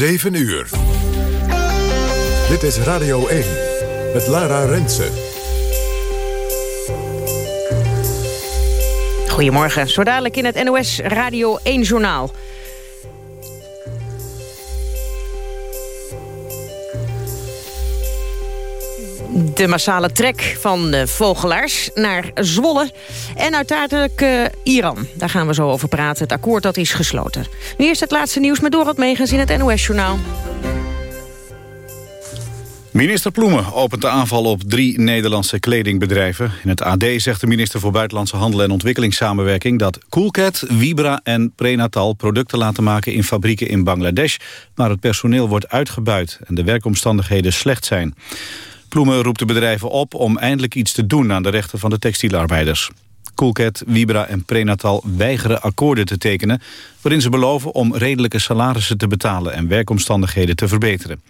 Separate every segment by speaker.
Speaker 1: 7 uur. Dit is Radio 1 met Lara Rensen.
Speaker 2: Goedemorgen, zo dadelijk in het NOS Radio 1 de massale trek van de vogelaars naar Zwolle. En uiteindelijk uh, Iran. Daar gaan we zo over praten. Het akkoord dat is gesloten. Nu eerst het laatste nieuws met Dorot Megens in het NOS-journaal.
Speaker 3: Minister Ploemen opent de aanval op drie Nederlandse kledingbedrijven. In het AD zegt de minister voor Buitenlandse Handel en Ontwikkelingssamenwerking... dat Coolcat, Vibra en Prenatal producten laten maken in fabrieken in Bangladesh... waar het personeel wordt uitgebuit en de werkomstandigheden slecht zijn. Ploemen roept de bedrijven op om eindelijk iets te doen aan de rechten van de textielarbeiders. Coolcat, Vibra en Prenatal weigeren akkoorden te tekenen... waarin ze beloven om redelijke salarissen te betalen... en werkomstandigheden te verbeteren.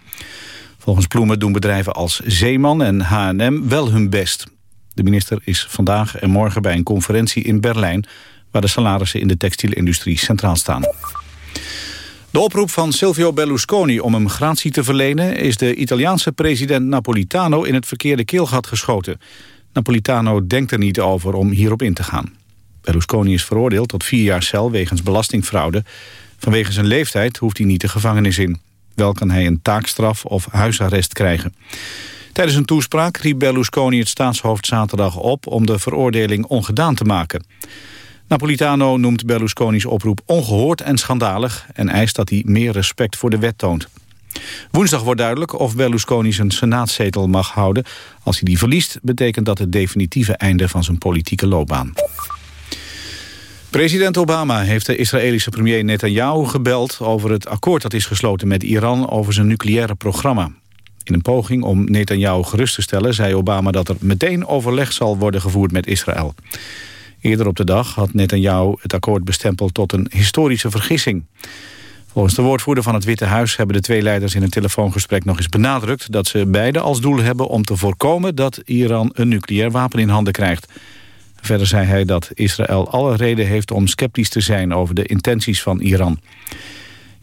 Speaker 3: Volgens Ploemen doen bedrijven als Zeeman en H&M wel hun best. De minister is vandaag en morgen bij een conferentie in Berlijn... waar de salarissen in de textielindustrie centraal staan. De oproep van Silvio Berlusconi om hem gratie te verlenen... is de Italiaanse president Napolitano in het verkeerde keelgat geschoten. Napolitano denkt er niet over om hierop in te gaan. Berlusconi is veroordeeld tot vier jaar cel wegens belastingfraude. Vanwege zijn leeftijd hoeft hij niet de gevangenis in. Wel kan hij een taakstraf of huisarrest krijgen. Tijdens een toespraak riep Berlusconi het staatshoofd zaterdag op... om de veroordeling ongedaan te maken. Napolitano noemt Berlusconi's oproep ongehoord en schandalig... en eist dat hij meer respect voor de wet toont. Woensdag wordt duidelijk of Berlusconi zijn senaatzetel mag houden. Als hij die verliest, betekent dat het definitieve einde van zijn politieke loopbaan. President Obama heeft de Israëlische premier Netanyahu gebeld... over het akkoord dat is gesloten met Iran over zijn nucleaire programma. In een poging om Netanyahu gerust te stellen... zei Obama dat er meteen overleg zal worden gevoerd met Israël. Eerder op de dag had Netanyahu het akkoord bestempeld tot een historische vergissing. Volgens de woordvoerder van het Witte Huis hebben de twee leiders in een telefoongesprek nog eens benadrukt dat ze beide als doel hebben om te voorkomen dat Iran een nucleair wapen in handen krijgt. Verder zei hij dat Israël alle reden heeft om sceptisch te zijn over de intenties van Iran.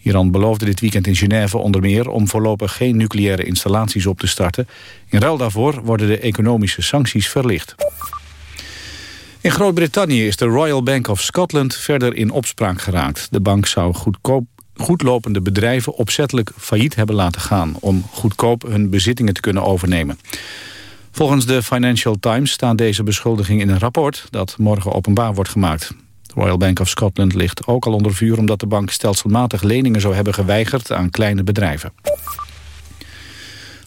Speaker 3: Iran beloofde dit weekend in Genève onder meer om voorlopig geen nucleaire installaties op te starten. In ruil daarvoor worden de economische sancties verlicht. In Groot-Brittannië is de Royal Bank of Scotland verder in opspraak geraakt. De bank zou goedkoop, goedlopende bedrijven opzettelijk failliet hebben laten gaan... om goedkoop hun bezittingen te kunnen overnemen. Volgens de Financial Times staan deze beschuldigingen in een rapport... dat morgen openbaar wordt gemaakt. De Royal Bank of Scotland ligt ook al onder vuur... omdat de bank stelselmatig leningen zou hebben geweigerd aan kleine bedrijven.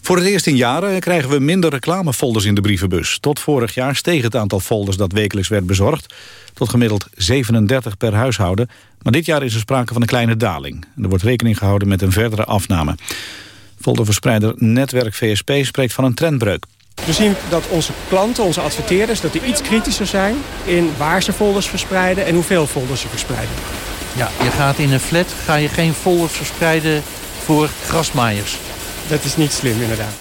Speaker 3: Voor het eerst in jaren krijgen we minder reclamefolders in de brievenbus. Tot vorig jaar steeg het aantal folders dat wekelijks werd bezorgd... tot gemiddeld 37 per huishouden. Maar dit jaar is er sprake van een kleine daling. Er wordt rekening gehouden met een verdere afname. Folderverspreider Netwerk VSP spreekt van een trendbreuk.
Speaker 4: We zien dat onze klanten, onze adverteerders, dat die iets kritischer zijn... in waar ze folders verspreiden en hoeveel folders ze verspreiden.
Speaker 5: Ja, je gaat in een flat ga je geen folders verspreiden voor grasmaaiers.
Speaker 4: Dat is niet slim, inderdaad.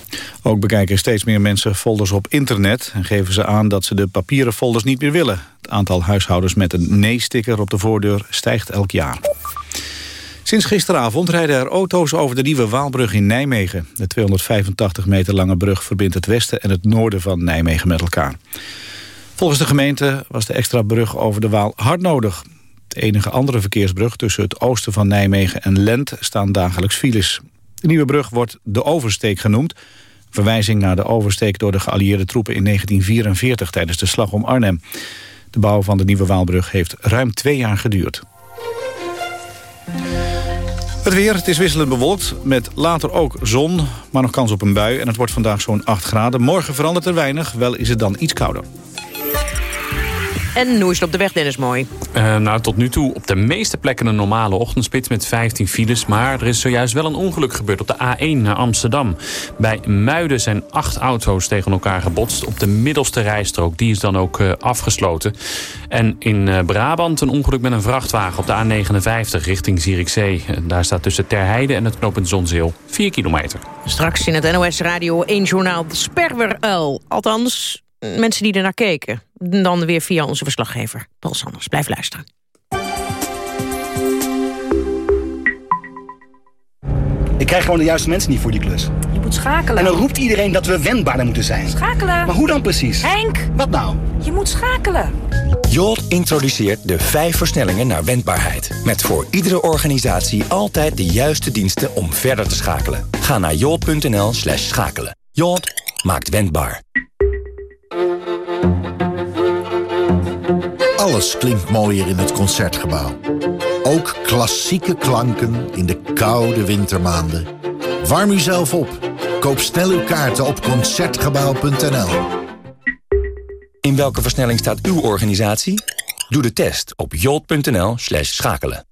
Speaker 3: Ook bekijken steeds meer mensen folders op internet... en geven ze aan dat ze de papieren folders niet meer willen. Het aantal huishoudens met een nee-sticker op de voordeur stijgt elk jaar. Sinds gisteravond rijden er auto's over de nieuwe Waalbrug in Nijmegen. De 285 meter lange brug verbindt het westen en het noorden van Nijmegen met elkaar. Volgens de gemeente was de extra brug over de Waal hard nodig. De enige andere verkeersbrug tussen het oosten van Nijmegen en Lent staan dagelijks files. De nieuwe brug wordt de Oversteek genoemd. Verwijzing naar de oversteek door de geallieerde troepen in 1944 tijdens de slag om Arnhem. De bouw van de nieuwe Waalbrug heeft ruim twee jaar geduurd. Het weer, het is wisselend bewolkt, met later ook zon, maar nog kans op een bui. En het wordt vandaag zo'n 8 graden. Morgen verandert er weinig, wel is het dan iets kouder.
Speaker 2: En hoe is het op de weg, Dennis Mooi?
Speaker 6: Uh, nou, tot nu toe op de meeste plekken een normale ochtendspits met 15 files. Maar er is zojuist wel een ongeluk gebeurd op de A1 naar Amsterdam. Bij Muiden zijn acht auto's tegen elkaar gebotst. Op de middelste rijstrook, die is dan ook uh, afgesloten. En in uh, Brabant een ongeluk met een vrachtwagen op de A59 richting Zierikzee. Daar staat tussen Terheide en het knooppunt Zonzeel 4 kilometer.
Speaker 2: Straks in het NOS Radio 1 journaal de sperweruil. Althans, mensen die er naar keken. Dan weer via onze verslaggever Paul Sanders. Blijf luisteren.
Speaker 7: Ik krijg gewoon de juiste mensen niet voor die klus.
Speaker 8: Je moet schakelen.
Speaker 7: En dan roept iedereen dat we wendbaarder moeten zijn.
Speaker 8: Schakelen.
Speaker 7: Maar hoe dan precies?
Speaker 8: Henk!
Speaker 7: Wat nou?
Speaker 8: Je moet schakelen.
Speaker 9: Jolt introduceert de vijf versnellingen naar wendbaarheid. Met voor iedere organisatie altijd de juiste diensten om verder te schakelen. Ga naar jolt.nl slash schakelen. Jolt maakt wendbaar.
Speaker 10: Alles klinkt mooier in het Concertgebouw. Ook klassieke klanken in de koude wintermaanden. Warm uzelf op. Koop snel uw kaarten op Concertgebouw.nl.
Speaker 9: In welke versnelling staat uw organisatie? Doe de test op jolt.nl slash schakelen.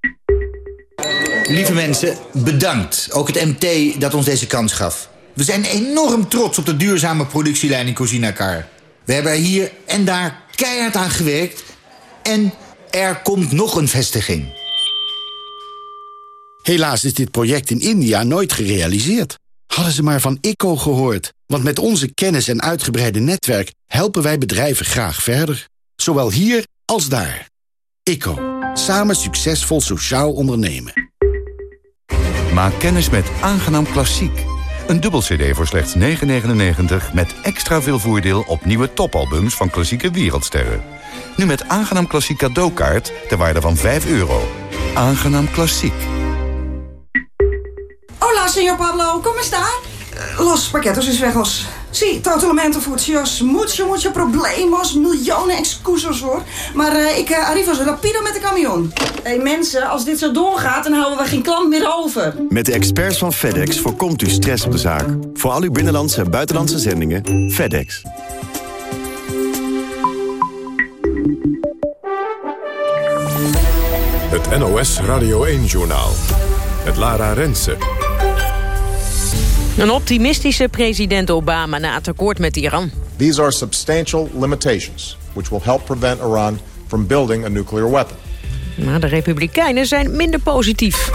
Speaker 11: Lieve mensen, bedankt. Ook het MT dat ons deze kans gaf. We zijn enorm trots op de duurzame productielijn in Cozinacar. We hebben er hier en daar keihard aan gewerkt. En er komt nog een vestiging.
Speaker 12: Helaas is dit project in India nooit gerealiseerd. Hadden ze maar van ICO gehoord. Want met onze kennis en uitgebreide netwerk... helpen wij bedrijven graag verder. Zowel hier als daar. ICO. Samen succesvol sociaal ondernemen.
Speaker 13: Maak kennis met Aangenaam Klassiek. Een dubbel cd voor slechts 9,99 met extra veel voordeel op nieuwe topalbums van klassieke wereldsterren. Nu met Aangenaam Klassiek cadeaukaart ter waarde van 5 euro. Aangenaam Klassiek.
Speaker 14: Hola, señor Pablo, ¿cómo está? Los paquetos y suegos. Sí, totalmente futsios. Mucho, mucho problemos. Miljoenen excuses hoor. Maar uh, ik uh, arrivo zo rapido met de camion. Hé hey, mensen, als dit zo doorgaat, dan houden we geen klant meer over.
Speaker 15: Met de experts van FedEx voorkomt u stress op de zaak. Voor al uw binnenlandse en buitenlandse zendingen, FedEx.
Speaker 1: Het NOS Radio 1-journaal. Het Lara Rensen.
Speaker 2: Een optimistische president Obama na het akkoord met Iran.
Speaker 16: These are substantial limitations which will help prevent Iran from building a nuclear weapon.
Speaker 2: Maar de Republikeinen zijn minder positief.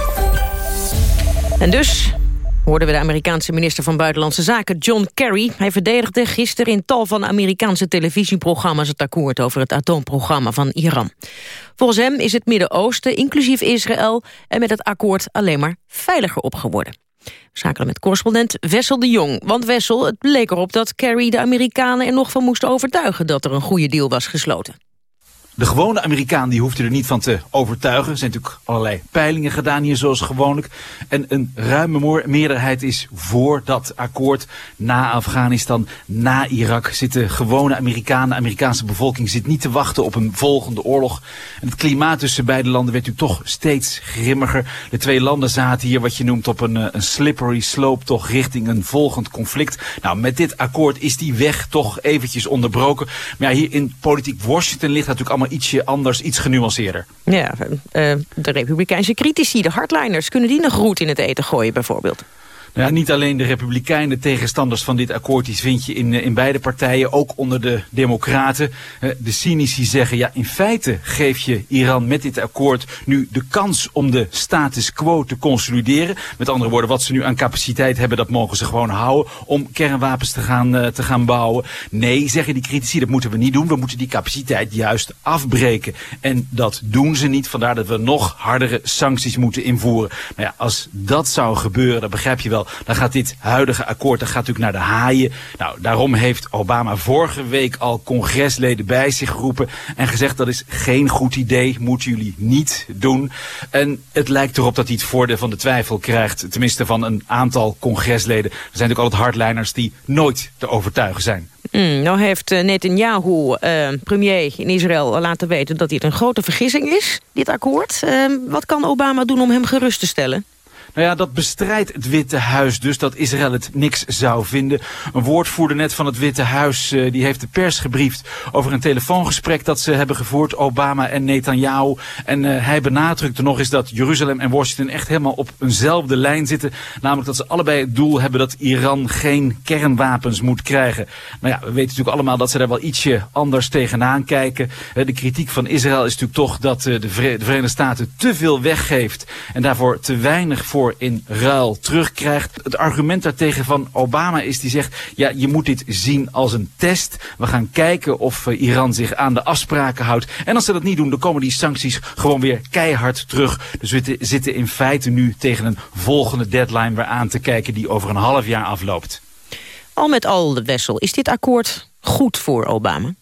Speaker 2: En dus hoorden we de Amerikaanse minister van Buitenlandse Zaken John Kerry. Hij verdedigde gisteren in tal van Amerikaanse televisieprogramma's... het akkoord over het atoomprogramma van Iran. Volgens hem is het Midden-Oosten, inclusief Israël... en met het akkoord alleen maar veiliger op geworden. We met correspondent Wessel de Jong. Want Wessel, het leek erop dat Kerry de Amerikanen er nog van moest overtuigen... dat er een goede deal was gesloten.
Speaker 17: De gewone Amerikaan die hoeft er niet van te overtuigen. Er zijn natuurlijk allerlei peilingen gedaan hier zoals gewoonlijk. En een ruime meerderheid is voor dat akkoord. Na Afghanistan, na Irak zitten gewone Amerikanen. De Amerikaanse bevolking zit niet te wachten op een volgende oorlog. En het klimaat tussen beide landen werd natuurlijk toch steeds grimmiger. De twee landen zaten hier wat je noemt op een, een slippery slope toch richting een volgend conflict. Nou, met dit akkoord is die weg toch eventjes onderbroken. Maar ja, hier in politiek Washington ligt natuurlijk allemaal ietsje anders, iets genuanceerder.
Speaker 2: Ja, uh, de republikeinse critici, de hardliners... kunnen die nog goed in het eten gooien bijvoorbeeld?
Speaker 17: Ja, niet alleen de republikeinen, tegenstanders van dit akkoord, die vind je in, in beide partijen, ook onder de democraten. De cynici zeggen, ja in feite geef je Iran met dit akkoord nu de kans om de status quo te consolideren. Met andere woorden, wat ze nu aan capaciteit hebben, dat mogen ze gewoon houden om kernwapens te gaan, uh, te gaan bouwen. Nee, zeggen die critici, dat moeten we niet doen. We moeten die capaciteit juist afbreken. En dat doen ze niet, vandaar dat we nog hardere sancties moeten invoeren. Nou ja, als dat zou gebeuren, dan begrijp je wel dan gaat dit huidige akkoord dan gaat natuurlijk naar de haaien. Nou, daarom heeft Obama vorige week al congresleden bij zich geroepen en gezegd dat is geen goed idee, moeten jullie niet doen. En het lijkt erop dat hij het voordeel van de twijfel krijgt, tenminste van een aantal congresleden. Er zijn natuurlijk altijd hardliners die nooit te overtuigen zijn.
Speaker 2: Mm, nou heeft Netanyahu, uh, premier in Israël, laten weten dat dit een grote vergissing is, dit akkoord. Uh, wat kan Obama doen om hem gerust te stellen?
Speaker 17: Nou ja, dat bestrijdt het Witte Huis dus dat Israël het niks zou vinden. Een woordvoerder net van het Witte Huis uh, die heeft de pers gebriefd over een telefoongesprek dat ze hebben gevoerd, Obama en Netanyahu. En uh, hij benadrukte nog eens dat Jeruzalem en Washington echt helemaal op eenzelfde lijn zitten. Namelijk dat ze allebei het doel hebben dat Iran geen kernwapens moet krijgen. Nou ja, we weten natuurlijk allemaal dat ze daar wel ietsje anders tegenaan kijken. Uh, de kritiek van Israël is natuurlijk toch dat de, de Verenigde Staten te veel weggeeft en daarvoor te weinig voor in ruil terugkrijgt. Het argument daartegen van Obama is die zegt, ja, je moet dit zien als een test. We gaan kijken of uh, Iran zich aan de afspraken houdt. En als ze dat niet doen, dan komen die sancties gewoon weer keihard terug. Dus we zitten in feite nu tegen een volgende deadline weer aan te kijken die over een half jaar afloopt.
Speaker 2: Al met al, de Wessel, is dit akkoord goed voor Obama?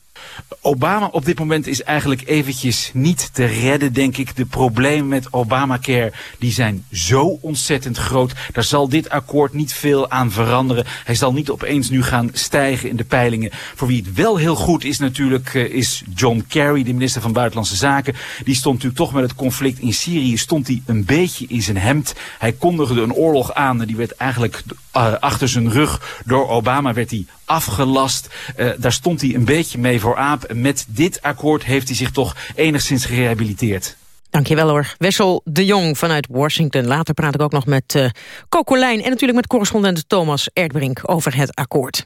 Speaker 17: Obama op dit moment is eigenlijk eventjes niet te redden, denk ik. De problemen met Obamacare die zijn zo ontzettend groot. Daar zal dit akkoord niet veel aan veranderen. Hij zal niet opeens nu gaan stijgen in de peilingen. Voor wie het wel heel goed is natuurlijk, uh, is John Kerry, de minister van Buitenlandse Zaken. Die stond natuurlijk toch met het conflict in Syrië, stond hij een beetje in zijn hemd. Hij kondigde een oorlog aan en die werd eigenlijk uh, achter zijn rug door Obama werd hij afgelast. Uh, daar stond hij een beetje mee voor aap. Met dit akkoord heeft hij zich toch enigszins gerehabiliteerd.
Speaker 2: Dankjewel hoor. Wessel de Jong vanuit Washington. Later praat ik ook nog met uh, Coco Lijn en natuurlijk met correspondent Thomas Erdbrink over het akkoord.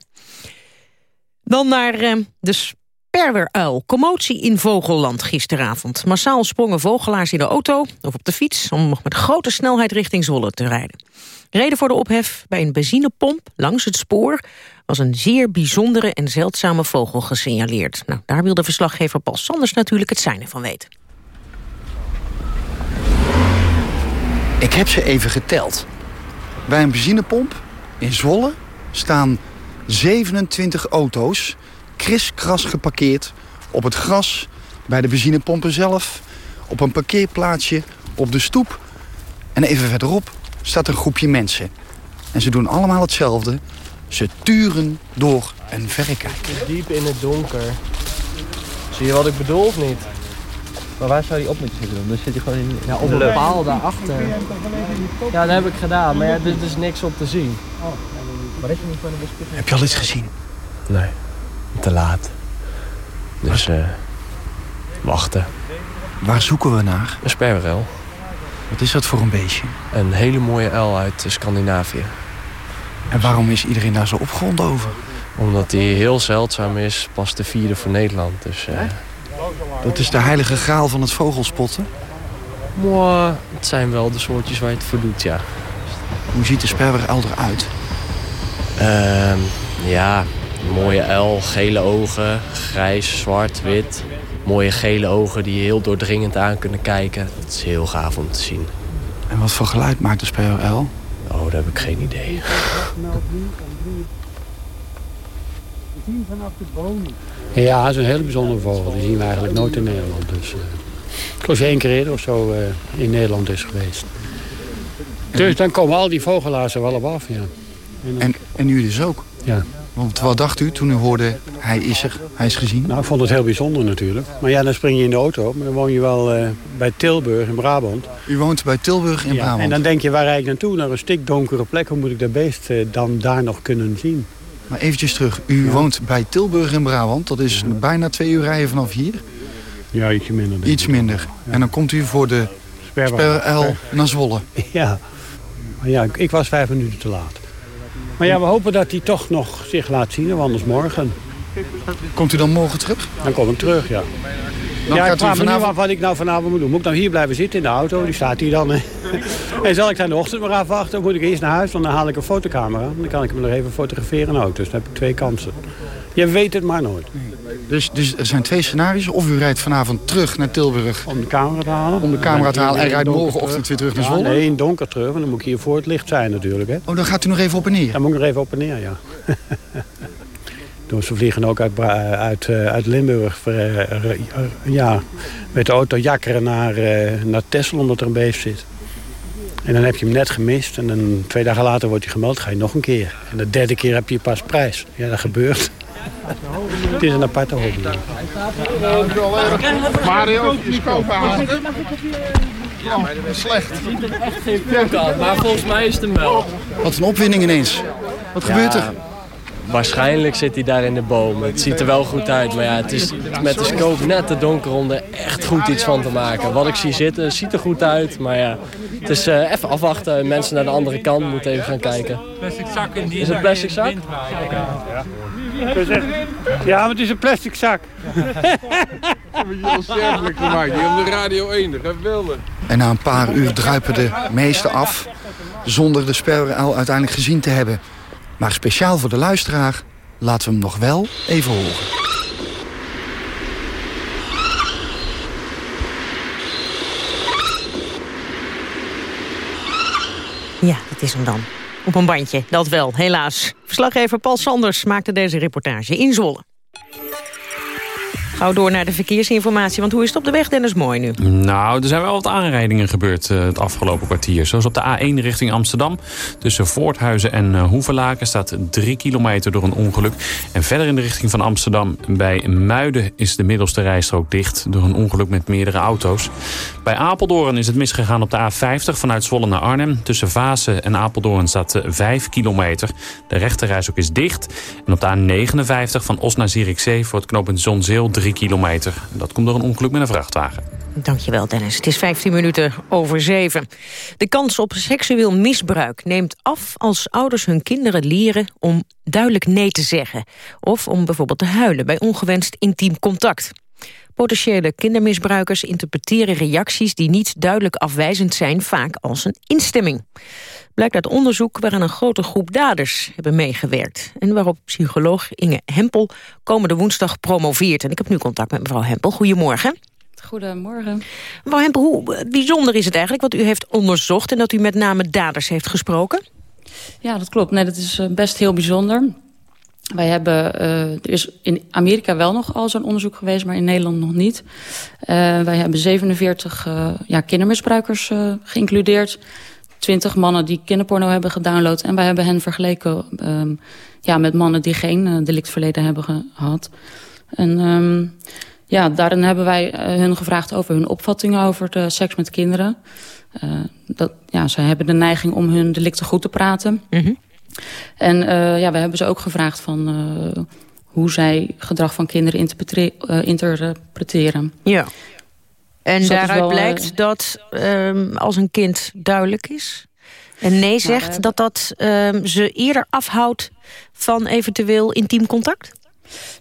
Speaker 2: Dan naar uh, de sperweruil. Commotie in Vogelland gisteravond. Massaal sprongen vogelaars in de auto of op de fiets... om met grote snelheid richting Zwolle te rijden. Reden voor de ophef bij een benzinepomp langs het spoor... was een zeer bijzondere en zeldzame vogel gesignaleerd. Nou, daar wilde verslaggever Paul Sanders natuurlijk het zijne van weten.
Speaker 18: Ik heb ze even geteld. Bij een benzinepomp in Zwolle staan 27 auto's... kriskras geparkeerd op het gras, bij de benzinepompen zelf... op een parkeerplaatsje, op de stoep... en even verderop staat een groepje mensen. En ze doen allemaal hetzelfde. Ze turen door een verrekijker.
Speaker 19: Diep in het donker. Zie je wat ik bedoel of niet?
Speaker 20: Maar waar zou die op moeten zitten dan? Zit hij gewoon in,
Speaker 19: ja, op een paal daarachter. Ja, dat heb ik gedaan, maar ja, er is niks op te zien.
Speaker 20: Maar is je niet van de bespiegeling?
Speaker 18: Heb je al iets gezien?
Speaker 19: Nee, te laat. Dus uh, wachten.
Speaker 18: Waar zoeken we naar?
Speaker 19: Een sperwerel.
Speaker 18: Wat is dat voor een beestje?
Speaker 19: Een hele mooie uil uit Scandinavië.
Speaker 18: En waarom is iedereen daar zo opgewonden over?
Speaker 19: Omdat die heel zeldzaam is, pas de vierde voor Nederland. Dus, uh...
Speaker 18: Dat is de heilige graal van het vogelspotten?
Speaker 19: Mwah, het zijn wel de soortjes waar je het voor doet, ja.
Speaker 18: Hoe ziet de sperweruil eruit?
Speaker 19: Uh, ja, mooie uil, gele ogen, grijs, zwart, wit. Mooie gele ogen die heel doordringend aan kunnen kijken. Het is heel gaaf om te zien.
Speaker 18: En wat voor geluid maakt de sperweruil?
Speaker 19: Oh, daar heb ik geen idee.
Speaker 21: Ja, het is een hele bijzondere vogel. Die zien we eigenlijk nooit in Nederland. Dus, uh, ik geloof één keer eerder of zo uh, in Nederland is geweest. Dus dan komen al die vogelaars er wel op af, ja.
Speaker 18: En, dan... en, en u dus ook?
Speaker 21: Ja.
Speaker 18: Want wat dacht u toen u hoorde, hij is er, hij is gezien?
Speaker 21: Nou, ik vond het heel bijzonder natuurlijk. Maar ja, dan spring je in de auto. Maar dan woon je wel uh, bij Tilburg in Brabant.
Speaker 18: U woont bij Tilburg in
Speaker 21: ja,
Speaker 18: Brabant?
Speaker 21: En dan denk je, waar rijd ik naartoe? Naar een stikdonkere plek. Hoe moet ik dat beest uh, dan daar nog kunnen zien?
Speaker 18: Maar eventjes terug. U ja. woont bij Tilburg in Brabant. Dat is ja. bijna twee uur rijden vanaf hier.
Speaker 21: Ja, ietsje minder.
Speaker 18: Iets minder. En dan komt u voor de Sperl naar Zwolle.
Speaker 21: Ja. Maar ja, ik was vijf minuten te laat. Maar ja, we hopen dat hij toch nog zich laat zien, anders morgen.
Speaker 18: Komt u dan morgen terug?
Speaker 21: Dan kom ik terug, ja. Dan ja, ik vraag vanavond... me af wat ik nou vanavond moet doen. Moet ik nou hier blijven zitten in de auto? Die staat hier dan. en zal ik dan de ochtend maar afwachten? Of moet ik eerst naar huis? Want dan haal ik een fotocamera. Dan kan ik hem nog even fotograferen in de auto. Dus dan heb ik twee kansen. Je weet het maar nooit.
Speaker 18: Dus, dus er zijn twee scenario's. Of u rijdt vanavond terug naar Tilburg.
Speaker 21: Om de camera te halen.
Speaker 18: Om de camera te halen en rijdt morgenochtend weer terug naar Zwolle?
Speaker 21: Ja, nee, in donker terug. Want dan moet ik hier voor het licht zijn natuurlijk. Hè.
Speaker 18: Oh, dan gaat u nog even op en neer?
Speaker 21: Dan moet ik nog even op en neer, ja. Dus we vliegen ook uit, uit, uit Limburg ja, met de auto jakkeren naar, naar Texel omdat er een beest zit. En dan heb je hem net gemist en dan twee dagen later wordt hij gemeld, ga je nog een keer. En de derde keer heb je pas prijs. Ja, dat gebeurt. Het is een aparte hobby.
Speaker 22: Mario, microfoon. Ja, maar dat is slecht.
Speaker 23: Het ziet er echt geen aan, maar volgens mij is het hem wel.
Speaker 18: Wat een opwinding ineens. Wat gebeurt er?
Speaker 23: Waarschijnlijk zit hij daar in de boom. Het ziet er wel goed uit, maar ja, het is met de scope net te donker om er echt goed iets van te maken. Wat ik zie zitten, ziet er goed uit, maar ja, het is uh, even afwachten. Mensen naar de andere kant moeten even gaan kijken. Is het plastic zak?
Speaker 21: Ja, maar het is een plastic zak.
Speaker 22: Hebben je onsterfelijk gemaakt, op de Radio 1, dat geweldig.
Speaker 18: En na een paar uur druipen de meesten af. zonder de speluil uiteindelijk gezien te hebben. Maar speciaal voor de luisteraar laten we hem nog wel even horen.
Speaker 2: Ja, dat is hem dan. Op een bandje, dat wel, helaas. Verslaggever Paul Sanders maakte deze reportage in Zwolle. Gauw door naar de verkeersinformatie, want hoe is het op de weg, Dennis Mooi nu?
Speaker 6: Nou, er zijn wel wat aanrijdingen gebeurd uh, het afgelopen kwartier. Zoals op de A1 richting Amsterdam. Tussen Voorthuizen en uh, staat 3 kilometer door een ongeluk. En verder in de richting van Amsterdam bij Muiden is de middelste rijstrook dicht... door een ongeluk met meerdere auto's. Bij Apeldoorn is het misgegaan op de A50 vanuit Zwolle naar Arnhem. Tussen Vaassen en Apeldoorn staat 5 eh, kilometer. De rechterrijstrook is dicht. En op de A59 van Os naar Zierikzee voor het knooppunt Zonzeel 3 kilometer. Dat komt door een ongeluk met een vrachtwagen.
Speaker 2: Dankjewel Dennis. Het is 15 minuten over 7. De kans op seksueel misbruik neemt af als ouders hun kinderen leren om duidelijk nee te zeggen. Of om bijvoorbeeld te huilen bij ongewenst intiem contact. Potentiële kindermisbruikers interpreteren reacties die niet duidelijk afwijzend zijn vaak als een instemming. Blijkt uit onderzoek waaraan een grote groep daders hebben meegewerkt. En waarop psycholoog Inge Hempel komende woensdag promoveert. En ik heb nu contact met mevrouw Hempel. Goedemorgen.
Speaker 24: Goedemorgen.
Speaker 2: Mevrouw Hempel, hoe bijzonder is het eigenlijk wat u heeft onderzocht... en dat u met name daders heeft gesproken?
Speaker 24: Ja, dat klopt. Nee, dat is eh, best heel bijzonder. Wij hebben, uh, er is in Amerika wel nog al zo'n onderzoek geweest, maar in Nederland nog niet. Uh, wij hebben 47 uh, ja, kindermisbruikers geïncludeerd. 20 mannen die kinderporno hebben gedownload. En wij hebben hen vergeleken um, ja, met mannen die geen delictverleden hebben gehad. En um, ja, daarin hebben wij hun gevraagd over hun opvattingen over de seks met kinderen. dat, ja, zij hebben de neiging om hun delicten goed te praten. Mm. En uh, ja, we hebben ze ook gevraagd van uh, hoe zij gedrag van kinderen interpreteren. Interpreteren.
Speaker 2: Ja. En dus daaruit wel, blijkt dat um, als een kind duidelijk is en nee zegt... Nou, dat dat um, ze eerder afhoudt van eventueel intiem contact?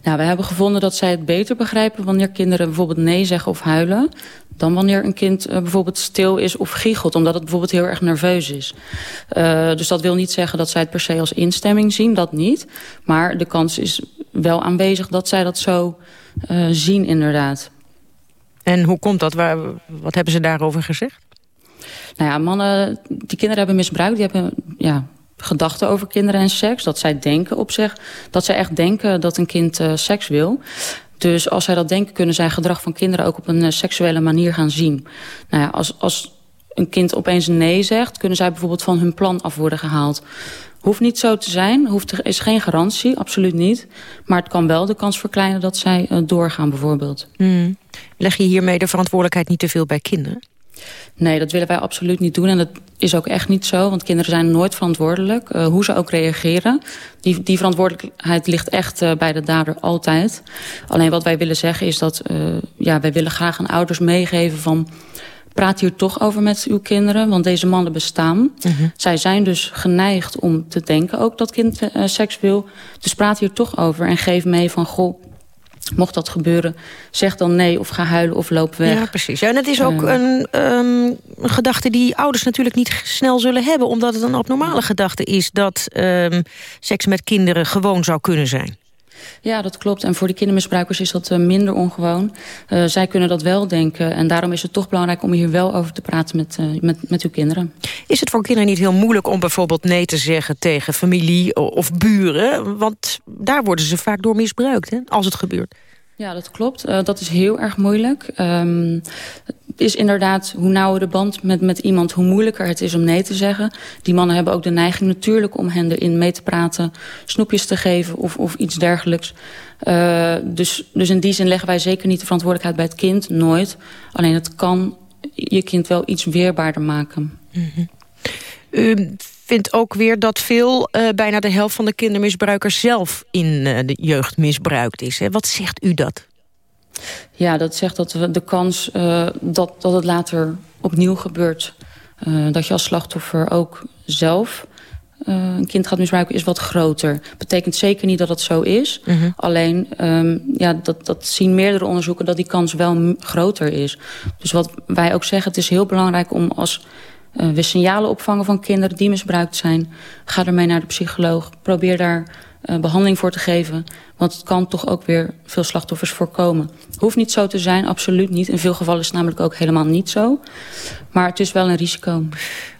Speaker 24: Nou, we hebben gevonden dat zij het beter begrijpen... wanneer kinderen bijvoorbeeld nee zeggen of huilen... dan wanneer een kind uh, bijvoorbeeld stil is of giechelt... omdat het bijvoorbeeld heel erg nerveus is. Uh, dus dat wil niet zeggen dat zij het per se als instemming zien, dat niet. Maar de kans is wel aanwezig dat zij dat zo uh, zien inderdaad.
Speaker 2: En hoe komt dat? Waar, wat hebben ze daarover gezegd?
Speaker 24: Nou ja, mannen die kinderen hebben misbruikt... die hebben ja, gedachten over kinderen en seks. Dat zij denken op zich, dat zij echt denken dat een kind uh, seks wil. Dus als zij dat denken, kunnen zij gedrag van kinderen ook op een uh, seksuele manier gaan zien. Nou ja, als, als een kind opeens nee zegt, kunnen zij bijvoorbeeld van hun plan af worden gehaald. Hoeft niet zo te zijn, hoeft, er is geen garantie, absoluut niet. Maar het kan wel de kans verkleinen dat zij uh, doorgaan bijvoorbeeld.
Speaker 2: Hmm. Leg je hiermee de verantwoordelijkheid niet te veel bij kinderen?
Speaker 24: Nee, dat willen wij absoluut niet doen. En dat is ook echt niet zo, want kinderen zijn nooit verantwoordelijk. Uh, hoe ze ook reageren. Die, die verantwoordelijkheid ligt echt uh, bij de dader altijd. Alleen wat wij willen zeggen is dat... Uh, ja, wij willen graag aan ouders meegeven van... praat hier toch over met uw kinderen, want deze mannen bestaan. -hmm. Zij zijn dus geneigd om te denken ook dat kind seks wil. Dus praat hier toch over en geef mee van... goh, Mocht dat gebeuren, zeg dan nee of ga huilen of loop weg.
Speaker 2: Ja, precies. Ja, en het is ook uh, een, um, een, gedachte die ouders natuurlijk niet snel zullen hebben... omdat het een abnormale gedachte is dat um, seks met kinderen gewoon zou kunnen zijn.
Speaker 24: Ja, dat klopt. En voor de kindermisbruikers is dat uh, minder ongewoon. Uh, zij kunnen dat wel denken. En daarom is het toch belangrijk om hier wel over te praten met, uh, met, met uw kinderen.
Speaker 2: Is het voor kinderen niet heel moeilijk om bijvoorbeeld nee te zeggen tegen familie of buren? Want daar worden ze vaak door misbruikt, hè, als het gebeurt.
Speaker 24: Ja, dat klopt. Uh, dat is heel erg moeilijk. Um, het is inderdaad, hoe nauwer de band met, met iemand, hoe moeilijker het is om nee te zeggen. Die mannen hebben ook de neiging natuurlijk om hen erin mee te praten, snoepjes te geven of, of iets dergelijks. Uh, dus, dus in die zin leggen wij zeker niet de verantwoordelijkheid bij het kind, nooit. Alleen het kan je kind wel iets weerbaarder maken.
Speaker 2: -hmm. U vindt ook weer dat veel, uh, bijna de helft van de kindermisbruikers zelf in uh, de jeugd misbruikt is. Hè? Wat zegt u dat?
Speaker 24: Ja, dat zegt dat we de kans uh, dat, dat het later opnieuw gebeurt... dat je als slachtoffer ook zelf een kind gaat misbruiken... is wat groter. Betekent zeker niet dat het zo is. -hmm. Alleen, um, ja, dat, dat zien meerdere onderzoeken... dat die kans wel groter is. Dus wat wij ook zeggen, het is heel belangrijk om als we signalen opvangen van kinderen die misbruikt zijn. Ga ermee naar de psycholoog. Probeer daar uh, behandeling voor te geven. Want het kan toch ook weer veel slachtoffers voorkomen. Hoeft niet zo te zijn, absoluut niet. In veel gevallen is het namelijk ook helemaal niet zo. Maar het is wel een risico.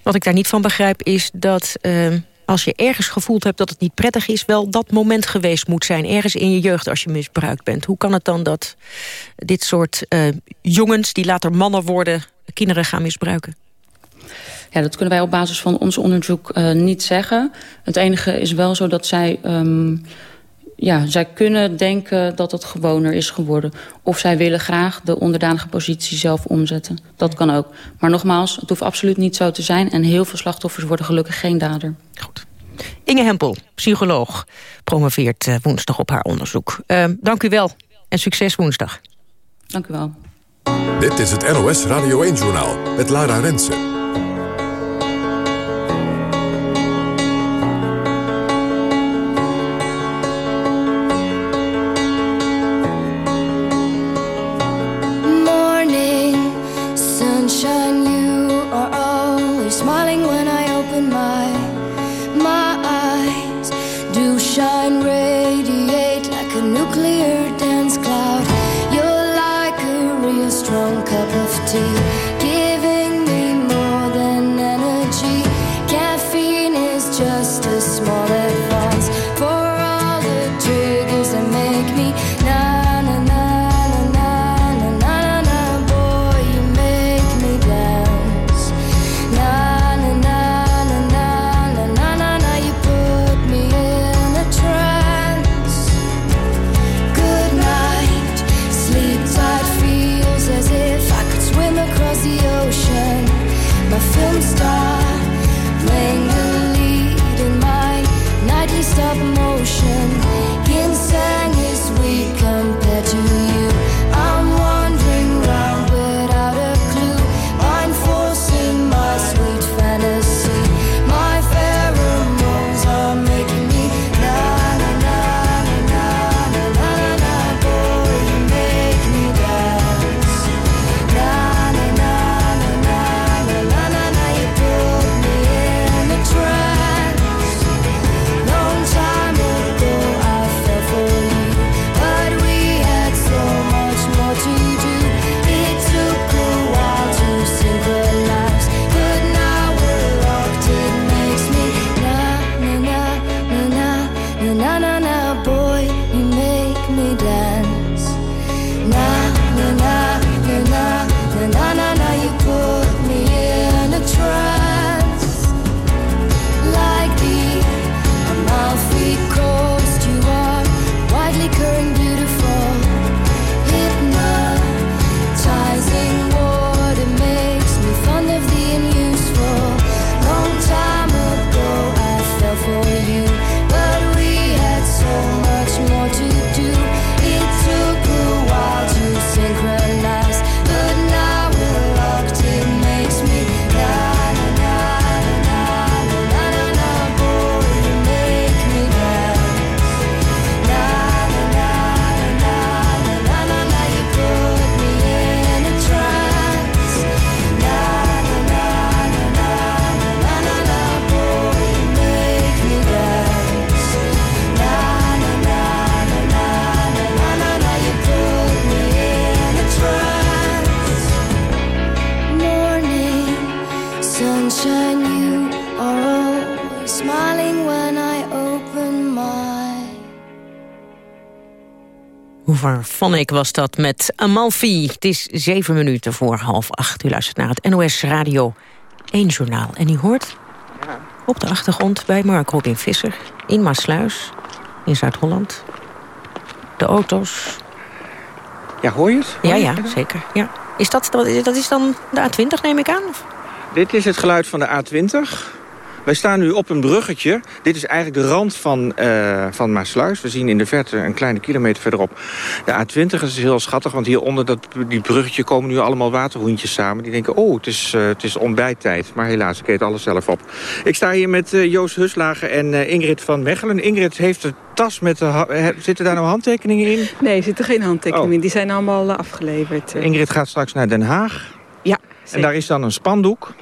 Speaker 2: Wat ik daar niet van begrijp is dat... Uh, als je ergens gevoeld hebt dat het niet prettig is... wel dat moment geweest moet zijn, ergens in je jeugd als je misbruikt bent. Hoe kan het dan dat dit soort uh, jongens die later mannen worden... kinderen gaan misbruiken?
Speaker 24: Ja, dat kunnen wij op basis van ons onderzoek uh, niet zeggen. Het enige is wel zo dat zij... Um, ja, zij kunnen denken dat het gewoner is geworden. Of zij willen graag de onderdanige positie zelf omzetten. Dat kan ook. Maar nogmaals, het hoeft absoluut niet zo te zijn... en heel veel slachtoffers worden gelukkig geen dader.
Speaker 2: Goed. Inge Hempel, psycholoog, promoveert uh, woensdag op haar onderzoek. Uh, dank u wel en succes woensdag.
Speaker 24: Dank u wel.
Speaker 1: Dit is het NOS Radio 1-journaal met Lara Rensen.
Speaker 2: Phonic was dat met Amalfi. Het is zeven minuten voor half acht. U luistert naar het NOS Radio 1 Journaal. En u hoort op de achtergrond bij Mark Robin Visser... in Maasluis, in Zuid-Holland. De auto's.
Speaker 25: Ja, hoor je het?
Speaker 2: ja, ja, zeker. Ja. Is dat, dat is dan de A20, neem ik aan?
Speaker 25: Dit is het geluid van de A20... Wij staan nu op een bruggetje. Dit is eigenlijk de rand van, uh, van Maasluis. We zien in de verte een kleine kilometer verderop de A20. Dat is heel schattig, want hieronder dat, die bruggetje komen nu allemaal waterhoentjes samen. Die denken, oh, het is, uh, het is ontbijttijd. Maar helaas, ik eet alles zelf op. Ik sta hier met uh, Joost Huslager en Ingrid van Mechelen. Ingrid heeft de tas met de... Zitten daar nou handtekeningen in?
Speaker 26: Nee, er zitten geen handtekeningen in. Die zijn allemaal afgeleverd.
Speaker 25: Ingrid gaat straks naar Den Haag.
Speaker 26: Ja,
Speaker 25: En daar is dan een spandoek.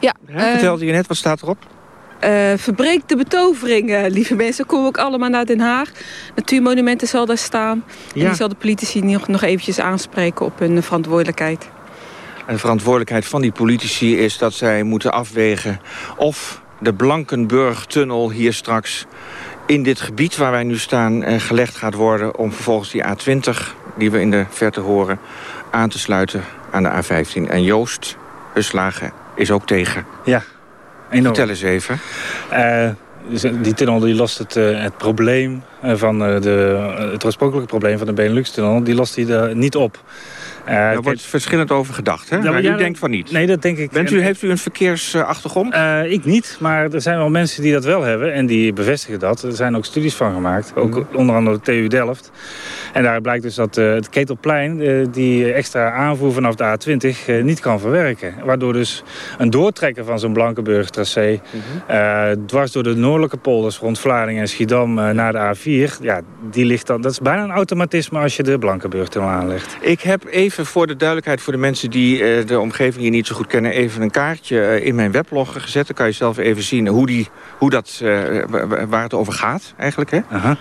Speaker 26: Ja,
Speaker 25: Ja, vertelde je net, wat staat erop?
Speaker 26: Uh, verbreek de betovering, uh, lieve mensen. Komen ook allemaal naar Den Haag. Natuurmonumenten zal daar staan. En
Speaker 25: Ja.
Speaker 26: die zal de politici nog, nog eventjes aanspreken op hun verantwoordelijkheid.
Speaker 25: En de verantwoordelijkheid van die politici is dat zij moeten afwegen... of de Blankenburg-tunnel hier straks in dit gebied waar wij nu staan eh, gelegd gaat worden... om vervolgens die A20, die we in de verte horen, aan te sluiten aan de A15. En Joost Huslagen is ook tegen.
Speaker 27: Ja, enorm.
Speaker 25: Vertel eens even.
Speaker 27: Eh, die tunnel die lost het, eh, het probleem eh, van de, het oorspronkelijke probleem van de Benelux-tunnel, die lost hij niet op. Eh,
Speaker 25: Daar
Speaker 27: kijk-
Speaker 25: wordt verschillend over gedacht, hè?
Speaker 27: Ja,
Speaker 25: maar u denkt van niet.
Speaker 27: Nee, dat denk ik.
Speaker 25: Bent u, heeft u een verkeersachtergrond?
Speaker 27: Eh, ik niet, maar er zijn wel mensen die dat wel hebben en die bevestigen dat. Er zijn ook studies van gemaakt, ook
Speaker 25: Mhm.
Speaker 27: onder andere de TU Delft. En daar blijkt dus dat eh, het Ketelplein eh, die extra aanvoer vanaf de A20 eh, niet kan verwerken. Waardoor dus een doortrekken van zo'n Blankenburg-tracé
Speaker 25: Mhm.
Speaker 27: eh, dwars door de noordelijke polders rond Vlaardingen en Schiedam eh, naar de A4... Ja, die ligt dan, dat is bijna een automatisme als je de Blankenburg-tunnel aanlegt.
Speaker 25: Ik heb even voor de duidelijkheid voor de mensen die eh, de omgeving hier niet zo goed kennen... even een kaartje eh, in mijn weblog gezet. Dan kan je zelf even zien hoe, die, hoe dat, eh, wa- wa- waar het over gaat eigenlijk. Hè?
Speaker 27: Aha.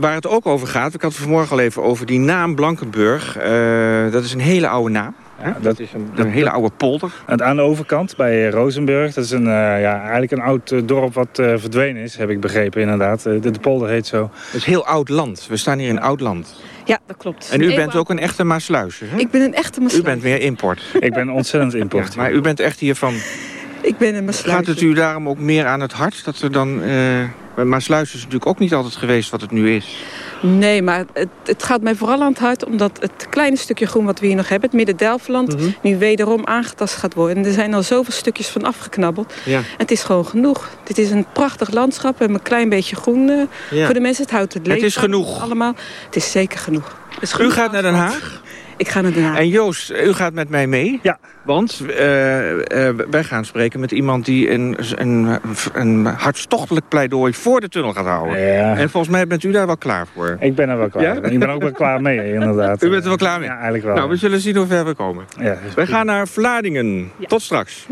Speaker 25: Waar het ook over gaat, ik had het vanmorgen al even over die naam Blankenburg. Dat is een hele oude naam. Hè? dat is een, een hele oude polder.
Speaker 27: Aan de overkant bij Rozenburg, dat is een, eh, ja, eigenlijk een oud eh, dorp wat eh, verdwenen is, heb ik begrepen inderdaad. Eh, de, de polder heet zo.
Speaker 25: Het is heel oud land. We staan hier in oud land.
Speaker 26: Ja, dat klopt.
Speaker 25: En u bent ook een echte Maasluiser, hè?
Speaker 26: Ik ben een echte
Speaker 25: U
Speaker 26: Maasluis.
Speaker 25: bent meer import.
Speaker 27: Ik ben ontzettend import.
Speaker 25: maar u bent echt hier van...
Speaker 26: Ik ben een Maasluis.
Speaker 25: Gaat het u daarom ook meer aan het hart? Dat er dan... eh Maasluis is natuurlijk ook niet altijd geweest wat het nu is.
Speaker 26: Nee, maar het, het gaat mij vooral aan het hart... omdat het kleine stukje groen wat we hier nog hebben... het Midden-Delfland,
Speaker 25: Mhm.
Speaker 26: nu wederom aangetast gaat worden. En er zijn al zoveel stukjes van afgeknabbeld.
Speaker 25: Ja.
Speaker 26: Het is gewoon genoeg. Dit is een prachtig landschap en een klein beetje groen eh,
Speaker 25: Ja.
Speaker 26: voor de mensen. Het houdt het
Speaker 25: Het
Speaker 26: leven
Speaker 25: is genoeg.
Speaker 26: allemaal. Het is zeker genoeg. Het is
Speaker 25: U
Speaker 26: genoeg
Speaker 25: gaat naar Den Haag?
Speaker 26: Ik ga naar Den Haag.
Speaker 25: En Joost, u gaat met mij mee?
Speaker 27: Ja.
Speaker 25: Want eh, eh, wij gaan spreken met iemand die een, een, een hartstochtelijk pleidooi voor de tunnel gaat houden.
Speaker 27: Ja.
Speaker 25: En volgens mij bent u daar wel klaar voor.
Speaker 27: Ik ben er wel klaar.
Speaker 25: Ja?
Speaker 27: Ik ben ook wel klaar mee, inderdaad.
Speaker 25: U bent er wel klaar mee?
Speaker 27: Ja, eigenlijk wel.
Speaker 25: Nou, we zullen zien hoe ver we komen.
Speaker 27: Ja,
Speaker 25: Wij gaan naar Vlaardingen. Tot straks.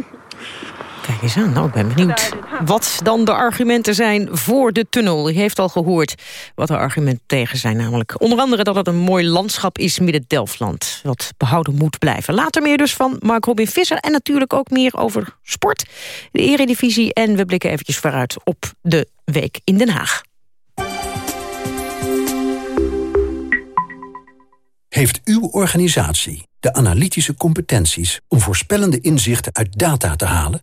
Speaker 2: Kijk eens aan, nou, ik ben benieuwd wat dan de argumenten zijn voor de tunnel. U heeft al gehoord wat de argumenten tegen zijn. Namelijk onder andere dat het een mooi landschap is midden Delftland. Wat behouden moet blijven. Later meer dus van Mark Robin Visser. En natuurlijk ook meer over sport, de eredivisie. En we blikken eventjes vooruit op de week in Den Haag.
Speaker 28: Heeft uw organisatie de analytische competenties om voorspellende inzichten uit data te halen?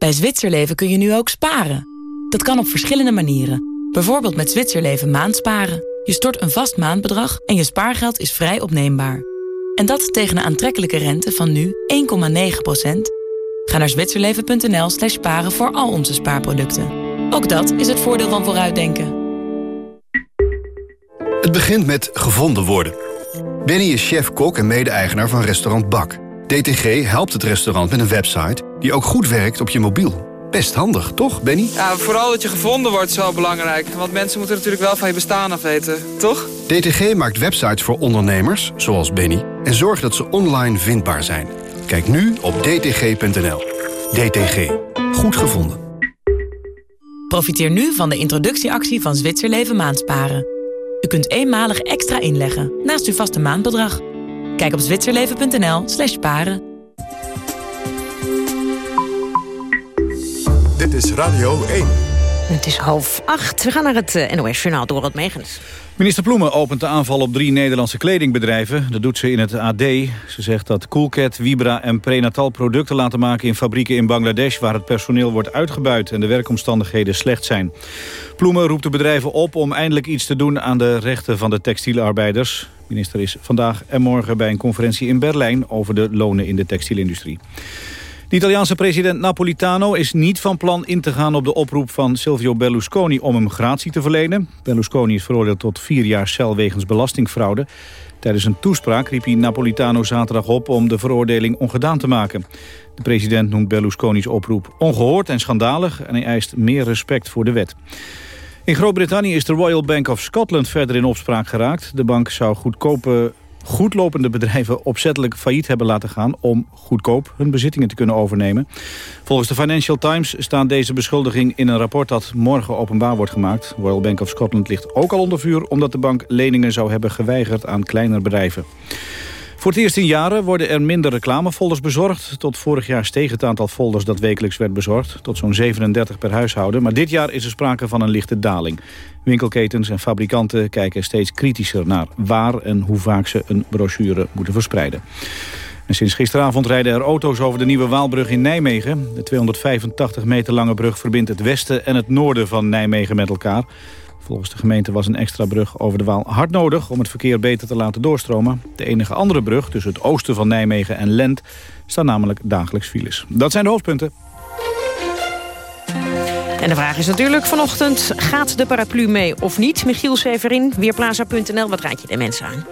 Speaker 29: Bij Zwitserleven kun je nu ook sparen. Dat kan op verschillende manieren. Bijvoorbeeld met Zwitserleven maandsparen. Je stort een vast maandbedrag en je spaargeld is vrij opneembaar. En dat tegen een aantrekkelijke rente van nu 1,9%. Ga naar zwitserleven.nl slash sparen voor al onze spaarproducten. Ook dat is het voordeel van vooruitdenken.
Speaker 30: Het begint met gevonden worden. Benny is chef-kok en mede-eigenaar van restaurant Bak. DTG helpt het restaurant met een website die ook goed werkt op je mobiel. Best handig, toch, Benny?
Speaker 31: Ja, vooral dat je gevonden wordt is wel belangrijk. Want mensen moeten natuurlijk wel van je bestaan af weten, toch?
Speaker 30: DTG maakt websites voor ondernemers, zoals Benny... en zorgt dat ze online vindbaar zijn. Kijk nu op dtg.nl. DTG. Goed gevonden.
Speaker 29: Profiteer nu van de introductieactie van Zwitserleven Maandsparen. U kunt eenmalig extra inleggen naast uw vaste maandbedrag. Kijk op zwitserleven.nl slash sparen.
Speaker 1: Dit is Radio 1.
Speaker 2: Het is half acht. We gaan naar het eh, NOS-journaal door het Megens.
Speaker 3: Minister Ploemen opent de aanval op drie Nederlandse kledingbedrijven. Dat doet ze in het AD. Ze zegt dat Coolcat, Vibra en Prenatal producten laten maken in fabrieken in Bangladesh... waar het personeel wordt uitgebuit en de werkomstandigheden slecht zijn. Ploemen roept de bedrijven op om eindelijk iets te doen aan de rechten van de textielarbeiders. De minister is vandaag en morgen bij een conferentie in Berlijn over de lonen in de textielindustrie. De Italiaanse president Napolitano is niet van plan in te gaan op de oproep van Silvio Berlusconi om hem gratie te verlenen. Berlusconi is veroordeeld tot vier jaar cel wegens belastingfraude. Tijdens een toespraak riep hij Napolitano zaterdag op om de veroordeling ongedaan te maken. De president noemt Berlusconi's oproep ongehoord en schandalig en hij eist meer respect voor de wet. In Groot-Brittannië is de Royal Bank of Scotland verder in opspraak geraakt. De bank zou goedkope goedlopende bedrijven opzettelijk failliet hebben laten gaan... om goedkoop hun bezittingen te kunnen overnemen. Volgens de Financial Times staan deze beschuldiging in een rapport... dat morgen openbaar wordt gemaakt. Royal Bank of Scotland ligt ook al onder vuur... omdat de bank leningen zou hebben geweigerd aan kleinere bedrijven. Voor het eerst in jaren worden er minder reclamefolders bezorgd. Tot vorig jaar steeg het aantal folders dat wekelijks werd bezorgd... tot zo'n 37 per huishouden. Maar dit jaar is er sprake van een lichte daling. Winkelketens en fabrikanten kijken steeds kritischer naar waar en hoe vaak ze een brochure moeten verspreiden. En sinds gisteravond rijden er auto's over de Nieuwe Waalbrug in Nijmegen. De 285 meter lange brug verbindt het westen en het noorden van Nijmegen met elkaar. Volgens de gemeente was een extra brug over de Waal hard nodig... om het verkeer beter te laten doorstromen. De enige andere brug tussen het oosten van Nijmegen en Lent... staan namelijk dagelijks files. Dat zijn de hoofdpunten.
Speaker 2: En de vraag is natuurlijk vanochtend, gaat de paraplu mee of niet? Michiel Severin, Weerplaza.nl, wat raad je de mensen aan?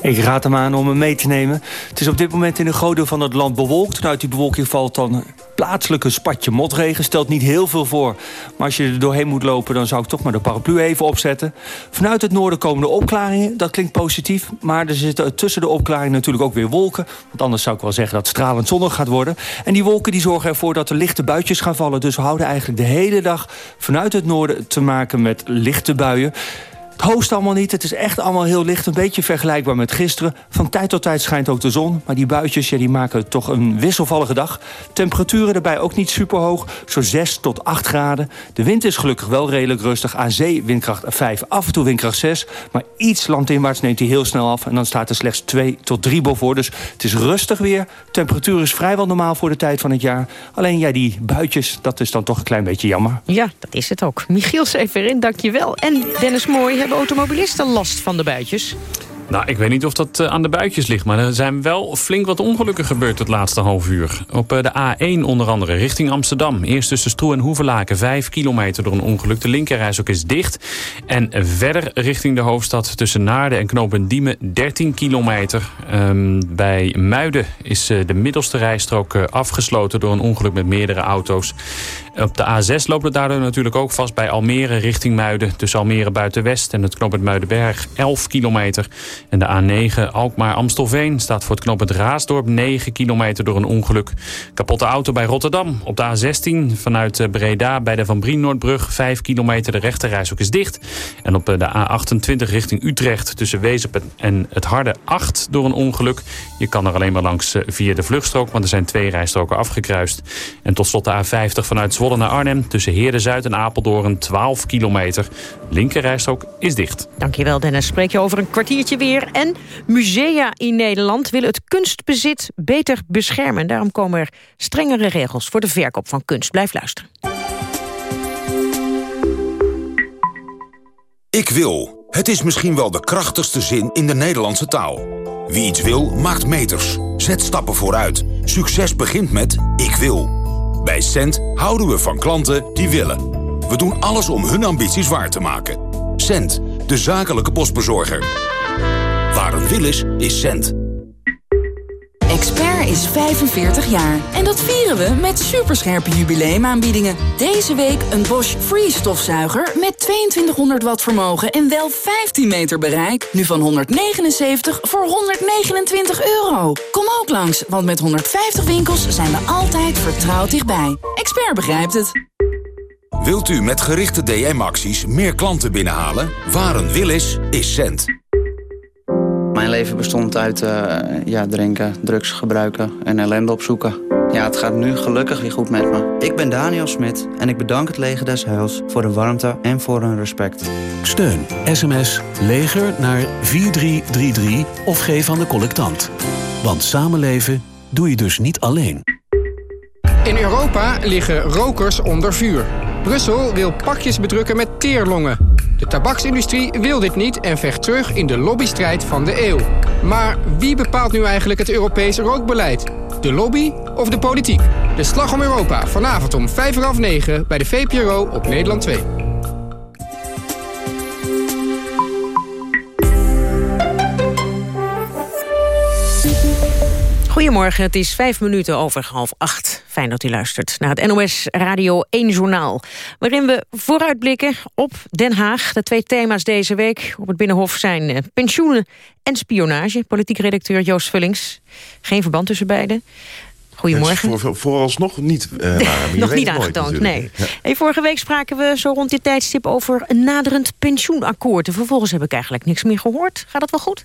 Speaker 17: Ik raad hem aan om hem mee te nemen. Het is op dit moment in een groot deel van het land bewolkt. En uit die bewolking valt dan plaatselijke spatje motregen. Stelt niet heel veel voor. Maar als je er doorheen moet lopen, dan zou ik toch maar de paraplu even opzetten. Vanuit het noorden komen de opklaringen. Dat klinkt positief. Maar er zitten tussen de opklaringen natuurlijk ook weer wolken. Want anders zou ik wel zeggen dat het stralend zonnig gaat worden. En die wolken die zorgen ervoor dat er lichte buitjes gaan vallen. Dus we houden eigenlijk de hele dag vanuit het noorden te maken met lichte buien. Het hoost allemaal niet. Het is echt allemaal heel licht. Een beetje vergelijkbaar met gisteren. Van tijd tot tijd schijnt ook de zon. Maar die buitjes ja, die maken toch een wisselvallige dag. Temperaturen erbij ook niet super hoog. Zo'n 6 tot 8 graden. De wind is gelukkig wel redelijk rustig. Aan zee windkracht 5, af en toe windkracht 6. Maar iets landinwaarts neemt hij heel snel af. En dan staat er slechts 2 tot 3 boven voor. Dus het is rustig weer. Temperatuur is vrijwel normaal voor de tijd van het jaar. Alleen ja, die buitjes, dat is dan toch een klein beetje jammer.
Speaker 2: Ja, dat is het ook. Michiel Severin, dankjewel. En Dennis Mooi hebben automobilisten last van de buitjes?
Speaker 6: Nou, ik weet niet of dat eh, aan de buitjes ligt... maar er zijn wel flink wat ongelukken gebeurd het laatste half uur. Op eh, de A1 onder andere, richting Amsterdam. Eerst tussen Stroe en Hoevelaken, 5 kilometer door een ongeluk. De linkerreis ook is dicht. En verder richting de hoofdstad tussen Naarden en Knopendiemen, 13 kilometer. Um, bij Muiden is uh, de middelste rijstrook afgesloten... door een ongeluk met meerdere auto's. Op de A6 loopt het daardoor natuurlijk ook vast bij Almere richting Muiden. Tussen Almere Buitenwest en het knooppunt Muidenberg 11 kilometer. En de A9 Alkmaar-Amstelveen staat voor het knooppunt Raasdorp 9 kilometer door een ongeluk. Kapotte auto bij Rotterdam. Op de A16 vanuit eh, Breda bij de Van Brien Noordbrug 5 kilometer. De rechterreis is dicht. En op eh, de A28 richting Utrecht tussen Wezep en het Harde 8 door een ongeluk. Je kan er alleen maar langs eh, via de vluchtstrook, want er zijn twee rijstroken afgekruist. En tot slot de A50 vanuit Zwolle naar Arnhem tussen Heerde-Zuid en Apeldoorn 12 kilometer. Linkerrijstrook is dicht.
Speaker 2: Dankjewel Dennis. Spreek je over een kwartiertje weer en musea in Nederland willen het kunstbezit beter beschermen. Daarom komen er strengere regels voor de verkoop van kunst. Blijf luisteren.
Speaker 32: Ik wil. Het is misschien wel de krachtigste zin in de Nederlandse taal. Wie iets wil, maakt meters. Zet stappen vooruit. Succes begint met ik wil. Bij Cent houden we van klanten die willen. We doen alles om hun ambities waar te maken. Cent, de zakelijke postbezorger. Waar een wil is, is cent.
Speaker 33: Expert is 45 jaar. En dat vieren we met superscherpe jubileumaanbiedingen. Deze week een Bosch Free stofzuiger met 2200 watt vermogen en wel 15 meter bereik. Nu van 179 voor 129 euro. Kom ook langs, want met 150 winkels zijn we altijd vertrouwd dichtbij. Expert begrijpt het.
Speaker 32: Wilt u met gerichte DM-acties meer klanten binnenhalen? Waar een wil is, is cent.
Speaker 34: Mijn leven bestond uit uh, ja, drinken, drugs gebruiken en ellende opzoeken.
Speaker 35: Ja, het gaat nu gelukkig weer goed met me. Ik ben Daniel Smit en ik bedank het Leger des Heils voor de warmte en voor hun respect.
Speaker 36: Steun sms leger naar 4333 of geef aan de collectant. Want samenleven doe je dus niet alleen.
Speaker 37: In Europa liggen rokers onder vuur. Brussel wil pakjes bedrukken met teerlongen. De tabaksindustrie wil dit niet en vecht terug in de lobbystrijd van de eeuw. Maar wie bepaalt nu eigenlijk het Europese rookbeleid? De lobby of de politiek? De Slag om Europa, vanavond om 5 uur half 9 bij de VPRO op Nederland 2.
Speaker 2: Goedemorgen, het is vijf minuten over half acht. Fijn dat u luistert naar het NOS Radio 1 Journaal. Waarin we vooruitblikken op Den Haag. De twee thema's deze week op het Binnenhof zijn eh, pensioenen en spionage. Politiek redacteur Joost Vullings. Geen verband tussen beiden. Goedemorgen.
Speaker 38: Voor, voor, vooralsnog niet. Uh,
Speaker 2: Nog niet aangetoond, nee. Hey, vorige week spraken we zo rond dit tijdstip over een naderend pensioenakkoord. En vervolgens heb ik eigenlijk niks meer gehoord. Gaat dat wel goed?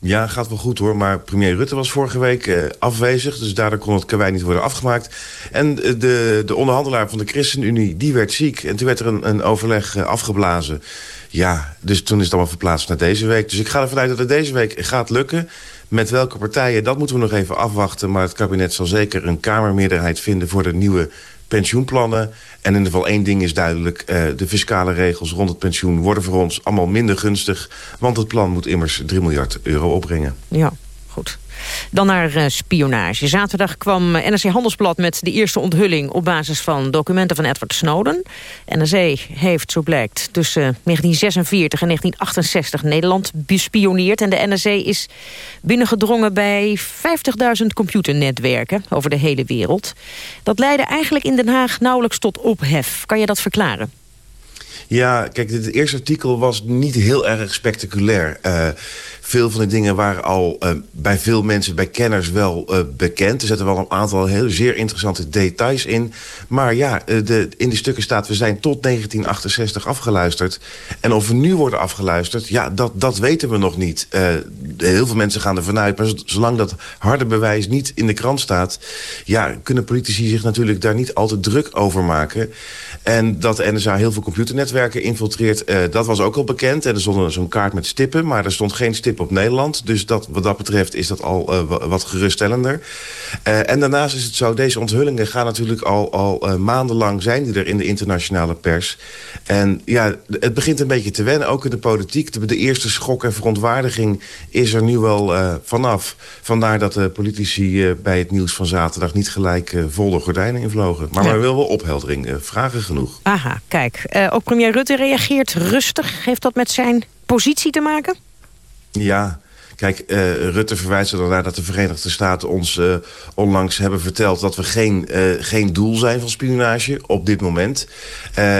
Speaker 38: Ja, gaat wel goed hoor. Maar premier Rutte was vorige week uh, afwezig. Dus daardoor kon het karwei niet worden afgemaakt. En de, de onderhandelaar van de ChristenUnie, die werd ziek. En toen werd er een, een overleg uh, afgeblazen. Ja, dus toen is het allemaal verplaatst naar deze week. Dus ik ga ervan uit dat het deze week gaat lukken. Met welke partijen, dat moeten we nog even afwachten. Maar het kabinet zal zeker een kamermeerderheid vinden... voor de nieuwe pensioenplannen. En in ieder geval één ding is duidelijk. Uh, de fiscale regels rond het pensioen worden voor ons allemaal minder gunstig. Want het plan moet immers 3 miljard euro opbrengen.
Speaker 2: Ja, Dan naar uh, spionage. Zaterdag kwam NRC Handelsblad met de eerste onthulling... op basis van documenten van Edward Snowden. NRC heeft, zo blijkt, tussen 1946 en 1968 Nederland bespioneerd. En de NRC is binnengedrongen bij 50.000 computernetwerken over de hele wereld. Dat leidde eigenlijk in Den Haag nauwelijks tot ophef. Kan je dat verklaren?
Speaker 38: Ja, kijk, dit eerste artikel was niet heel erg spectaculair. Uh, veel van de dingen waren al uh, bij veel mensen, bij kenners wel uh, bekend. Er zitten wel een aantal heel zeer interessante details in. Maar ja, uh, de, in de stukken staat... we zijn tot 1968 afgeluisterd. En of we nu worden afgeluisterd, ja, dat, dat weten we nog niet. heel veel mensen gaan ervan uit. Maar zolang dat harde bewijs niet in de krant staat... ja, kunnen politici zich natuurlijk daar niet al te druk over maken. En dat de NSA heel veel computernetwerken infiltreert... dat was ook al bekend. En er stond zo'n kaart met stippen, maar er stond geen stip op Nederland. Dus dat, wat dat betreft is dat al uh, wat geruststellender. Uh, en daarnaast is het zo, deze onthullingen gaan natuurlijk al, al uh, maandenlang zijn die er in de internationale pers. En ja, het begint een beetje te wennen, ook in de politiek. De, de eerste schok en verontwaardiging is er nu wel vanaf. Vandaar dat de politici bij het nieuws van zaterdag niet gelijk vol de gordijnen invlogen. Maar ja. willen wel opheldering, vragen genoeg.
Speaker 2: Aha, kijk. ook premier Rutte reageert rustig. Heeft dat met zijn positie te maken?
Speaker 38: Ja, Kijk, uh, Rutte verwijst ernaar dat de Verenigde Staten ons uh, onlangs hebben verteld... dat we geen, uh, geen doel zijn van spionage op dit moment.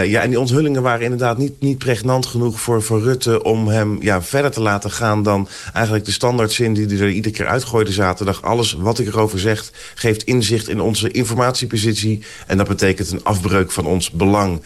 Speaker 38: ja, en die onthullingen waren inderdaad niet, niet pregnant genoeg voor, voor Rutte... om hem ja, verder te laten gaan dan eigenlijk de standaardzin... die hij er iedere keer uitgooide zaterdag. Alles wat ik erover zeg geeft inzicht in onze informatiepositie... en dat betekent een afbreuk van ons belang...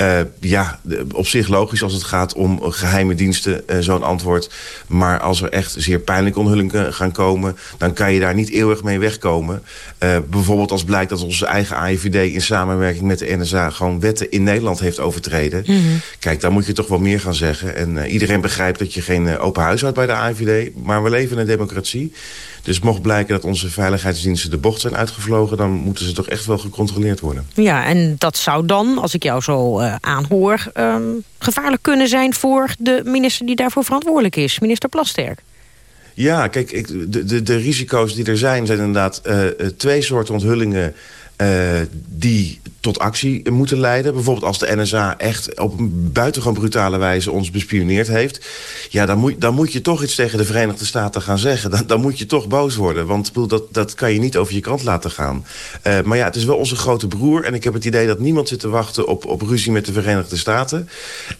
Speaker 38: Uh, ja, op zich logisch als het gaat om geheime diensten, uh, zo'n antwoord. Maar als er echt zeer pijnlijke onthullingen gaan komen... dan kan je daar niet eeuwig mee wegkomen. Uh, bijvoorbeeld als blijkt dat onze eigen AIVD in samenwerking met de NSA... gewoon wetten in Nederland heeft overtreden. Mm -hmm. Kijk, daar moet je toch wel meer gaan zeggen. En iedereen begrijpt dat je geen open huis houdt bij de AIVD. Maar we leven in een democratie. Dus mocht blijken dat onze veiligheidsdiensten de bocht zijn uitgevlogen... dan moeten ze toch echt wel gecontroleerd worden.
Speaker 2: Ja, en dat zou dan, als ik jou zo uh, aanhoor... Um, gevaarlijk kunnen zijn voor de minister die daarvoor verantwoordelijk is. Minister Plasterk.
Speaker 38: Ja, kijk, ik, de, de, de risico's die er zijn... zijn inderdaad uh, twee soorten onthullingen... Uh, die tot actie moeten leiden. Bijvoorbeeld als de NSA echt op een buitengewoon brutale wijze ons bespioneerd heeft. Ja, dan moet, dan moet je toch iets tegen de Verenigde Staten gaan zeggen. Dan, dan moet je toch boos worden. Want dat, dat kan je niet over je kant laten gaan. Uh, maar ja, het is wel onze grote broer. En ik heb het idee dat niemand zit te wachten op, op ruzie met de Verenigde Staten.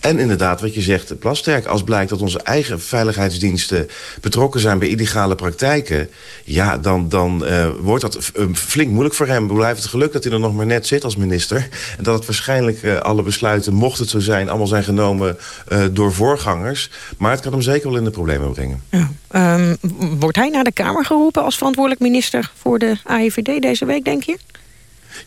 Speaker 38: En inderdaad, wat je zegt, Plasterk. Als blijkt dat onze eigen veiligheidsdiensten betrokken zijn bij illegale praktijken. Ja, dan, dan uh, wordt dat flink moeilijk voor hem. Blijft het geluk dat hij er nog maar net zit als minister minister. En dat het waarschijnlijk uh, alle besluiten, mocht het zo zijn... allemaal zijn genomen uh, door voorgangers. Maar het kan hem zeker wel in de problemen brengen.
Speaker 2: Ja. Um, wordt hij naar de Kamer geroepen als verantwoordelijk minister... voor de AIVD deze week, denk je?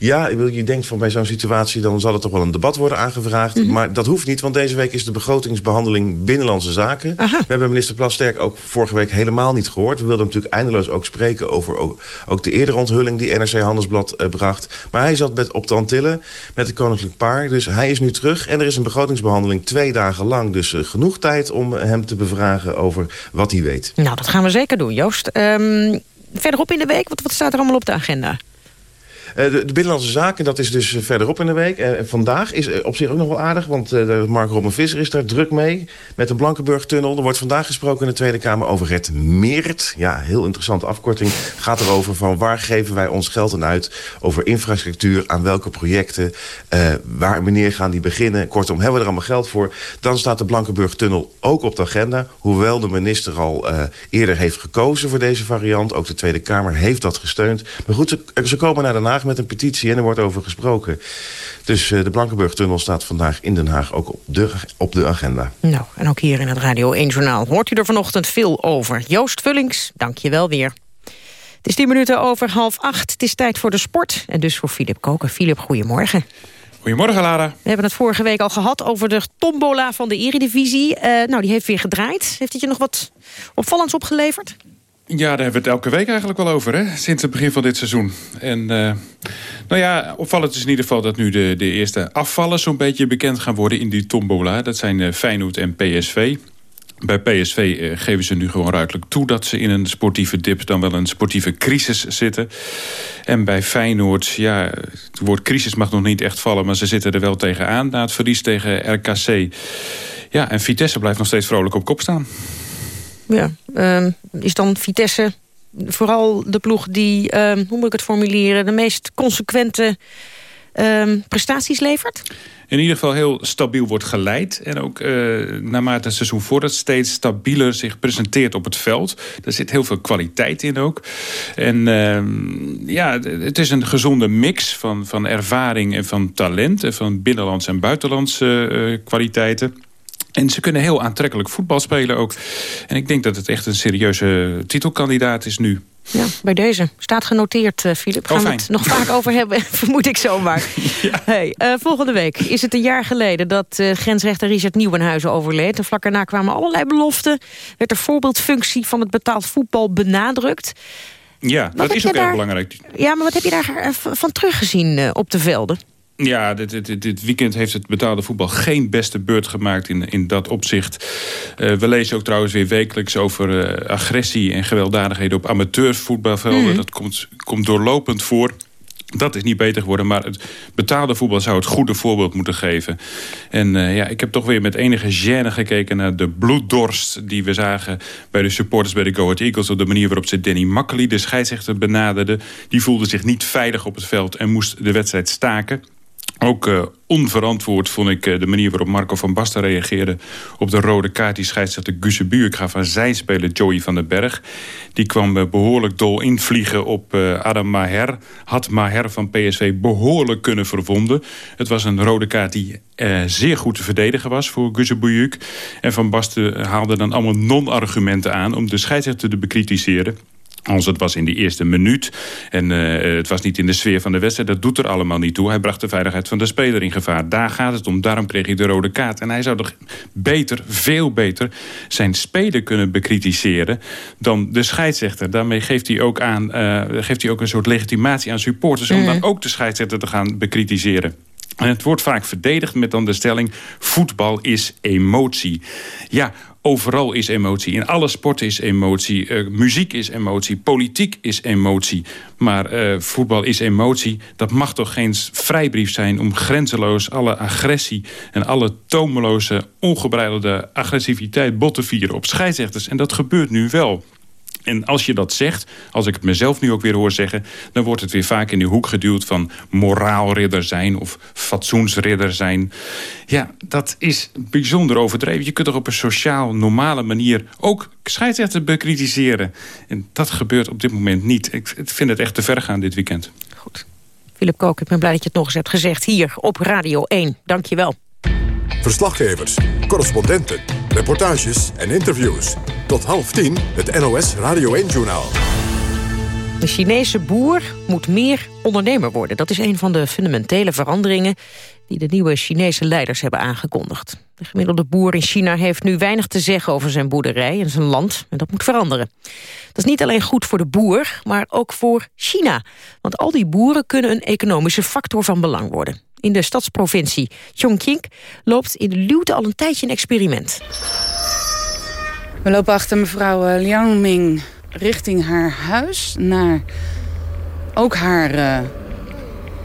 Speaker 38: Ja, je denkt van bij zo'n situatie... dan zal er toch wel een debat worden aangevraagd. Mm -hmm. Maar dat hoeft niet, want deze week is de begrotingsbehandeling Binnenlandse Zaken. Aha. We hebben minister Plasterk ook vorige week helemaal niet gehoord. We wilden natuurlijk eindeloos ook spreken over ook, ook de eerdere onthulling... die NRC Handelsblad uh, bracht. Maar hij zat met, op de Antillen met het koninklijk paar. Dus hij is nu terug en er is een begrotingsbehandeling twee dagen lang. Dus uh, genoeg tijd om hem te bevragen over wat hij weet.
Speaker 2: Nou, dat gaan we zeker doen, Joost. Um, verderop in de week, wat, wat staat er allemaal op de agenda?
Speaker 38: Uh, de, Binnenlandse Zaken, dat is dus verderop in de week. Uh, vandaag is op zich ook nog wel aardig, want Mark Robben Visser is daar druk mee. Met de Blankenburg-tunnel. Er wordt vandaag gesproken in de Tweede Kamer over het MEERT. Ja, heel interessante afkorting. Gaat erover van waar geven wij ons geld aan uit. Over infrastructuur, aan welke projecten. waar wanneer gaan die beginnen. Kortom, hebben we er allemaal geld voor. Dan staat de Blankenburg-tunnel ook op de agenda. Hoewel de minister al eerder heeft gekozen voor deze variant. Ook de Tweede Kamer heeft dat gesteund. Maar goed, ze, ze komen naar Den Haag met een petitie en er wordt over gesproken. Dus uh, de Blankenburg-tunnel staat vandaag in Den Haag ook op de, op de agenda.
Speaker 2: Nou, en ook hier in het Radio 1-journaal hoort u er vanochtend veel over. Joost Vullings, dank je wel weer. Het is tien minuten over half acht. Het is tijd voor de sport. En dus voor Filip Koken. Filip, goedemorgen.
Speaker 39: Goedemorgen, Lara.
Speaker 2: We hebben het vorige week al gehad over de tombola van de eredivisie. Uh, nou, die heeft weer gedraaid. Heeft het je nog wat opvallends opgeleverd?
Speaker 39: Ja, daar hebben we het elke week eigenlijk wel over, hè? sinds het begin van dit seizoen. En uh, nou ja, opvallend is in ieder geval dat nu de, de eerste afvallen... zo'n beetje bekend gaan worden in die tombola. Dat zijn uh, Feyenoord en PSV. Bij PSV uh, geven ze nu gewoon ruidelijk toe dat ze in een sportieve dip... dan wel een sportieve crisis zitten. En bij Feyenoord, ja, het woord crisis mag nog niet echt vallen... maar ze zitten er wel tegenaan na het verlies tegen RKC. Ja, en Vitesse blijft nog steeds vrolijk op kop staan.
Speaker 2: Ja, um, is dan Vitesse vooral de ploeg die, um, hoe moet ik het formuleren... de meest consequente um, prestaties levert?
Speaker 39: in ieder geval heel stabiel wordt geleid. En ook uh, naarmate het seizoen voordat steeds stabieler zich presenteert op het veld. Daar zit heel veel kwaliteit in ook. En ja, het is een gezonde mix van, van ervaring en van talent. En van binnenlandse en buitenlandse uh, kwaliteiten. En ze kunnen heel aantrekkelijk voetbal spelen ook. En ik denk dat het echt een serieuze titelkandidaat is nu.
Speaker 2: Ja, bij deze. Staat genoteerd, Filip. Gaan oh, we het nog vaak over hebben, vermoed ik zomaar. ja. hey, uh, volgende week is het een jaar geleden dat uh, grensrechter Richard Nieuwenhuizen overleed. En vlak daarna kwamen allerlei beloften. Werd de voorbeeldfunctie van het betaald voetbal benadrukt.
Speaker 39: Ja, wat dat is ook
Speaker 2: daar...
Speaker 39: erg belangrijk.
Speaker 2: Ja, maar wat heb je daar van teruggezien op de velden?
Speaker 39: Ja, dit, dit, dit, weekend heeft het betaalde voetbal geen beste beurt gemaakt in, in dat opzicht. Uh, we lezen ook trouwens weer wekelijks over uh, agressie en gewelddadigheden op amateurvoetbalvelden. Mm. Dat komt, komt doorlopend voor. Dat is niet beter geworden, maar het betaalde voetbal zou het goede voorbeeld moeten geven. En uh, ja, ik heb toch weer met enige gêne gekeken naar de bloeddorst... die we zagen bij de supporters bij de Go Ahead Eagles... op de manier waarop ze Danny Makkely, de scheidsrechter, benaderde. Die voelde zich niet veilig op het veld en moest de wedstrijd staken. Ook uh, onverantwoord vond ik uh, de manier waarop Marco van Basten reageerde... op de rode kaart die scheidsrechter Buur gaf aan zijn speler Joey van den Berg. Die kwam uh, behoorlijk dol invliegen op Adam Maher. Had Maher van PSV behoorlijk kunnen verwonden. Het was een rode kaart die zeer goed te verdedigen was voor Buur. En Van Basten haalde dan allemaal non-argumenten aan... om de scheidsrechter te bekritiseren... Als het was in die eerste minuut en uh, het was niet in de sfeer van de wedstrijd... dat doet er allemaal niet toe. Hij bracht de veiligheid van de speler in gevaar. Daar gaat het om. Daarom kreeg hij de rode kaart. En hij zou toch beter, veel beter, zijn speler kunnen bekritiseren... dan de scheidsrechter. Daarmee geeft hij ook, aan, uh, geeft hij ook een soort legitimatie aan supporters... om mm. dan ook de scheidsrechter te gaan bekritiseren. En het wordt vaak verdedigd met dan de stelling... voetbal is emotie. Ja, Overal is emotie. In alle sporten is emotie. Uh, muziek is emotie. Politiek is emotie. Maar uh, voetbal is emotie. Dat mag toch geen vrijbrief zijn om grenzeloos alle agressie... en alle tomeloze, ongebreidelde agressiviteit bot te vieren op scheidsrechters. En dat gebeurt nu wel. En als je dat zegt, als ik het mezelf nu ook weer hoor zeggen... dan wordt het weer vaak in die hoek geduwd van moraalridder zijn... of fatsoensridder zijn. Ja, dat is bijzonder overdreven. Je kunt toch op een sociaal, normale manier... ook scheidsrechter bekritiseren. En dat gebeurt op dit moment niet. Ik vind het echt te ver gaan dit weekend.
Speaker 2: Goed. Philip Kook, ik ben blij dat je het nog eens hebt gezegd hier op Radio 1. Dank je wel.
Speaker 1: Verslaggevers, correspondenten, reportages en interviews. Tot half tien het NOS Radio 1-journaal.
Speaker 2: De Chinese boer moet meer ondernemer worden. Dat is een van de fundamentele veranderingen die de nieuwe Chinese leiders hebben aangekondigd. De gemiddelde boer in China heeft nu weinig te zeggen over zijn boerderij en zijn land. En dat moet veranderen. Dat is niet alleen goed voor de boer, maar ook voor China. Want al die boeren kunnen een economische factor van belang worden. In de stadsprovincie Chongqing loopt in de Luwte al een tijdje een experiment.
Speaker 33: We lopen achter mevrouw eh, Liang Ming richting haar huis... naar ook haar uh,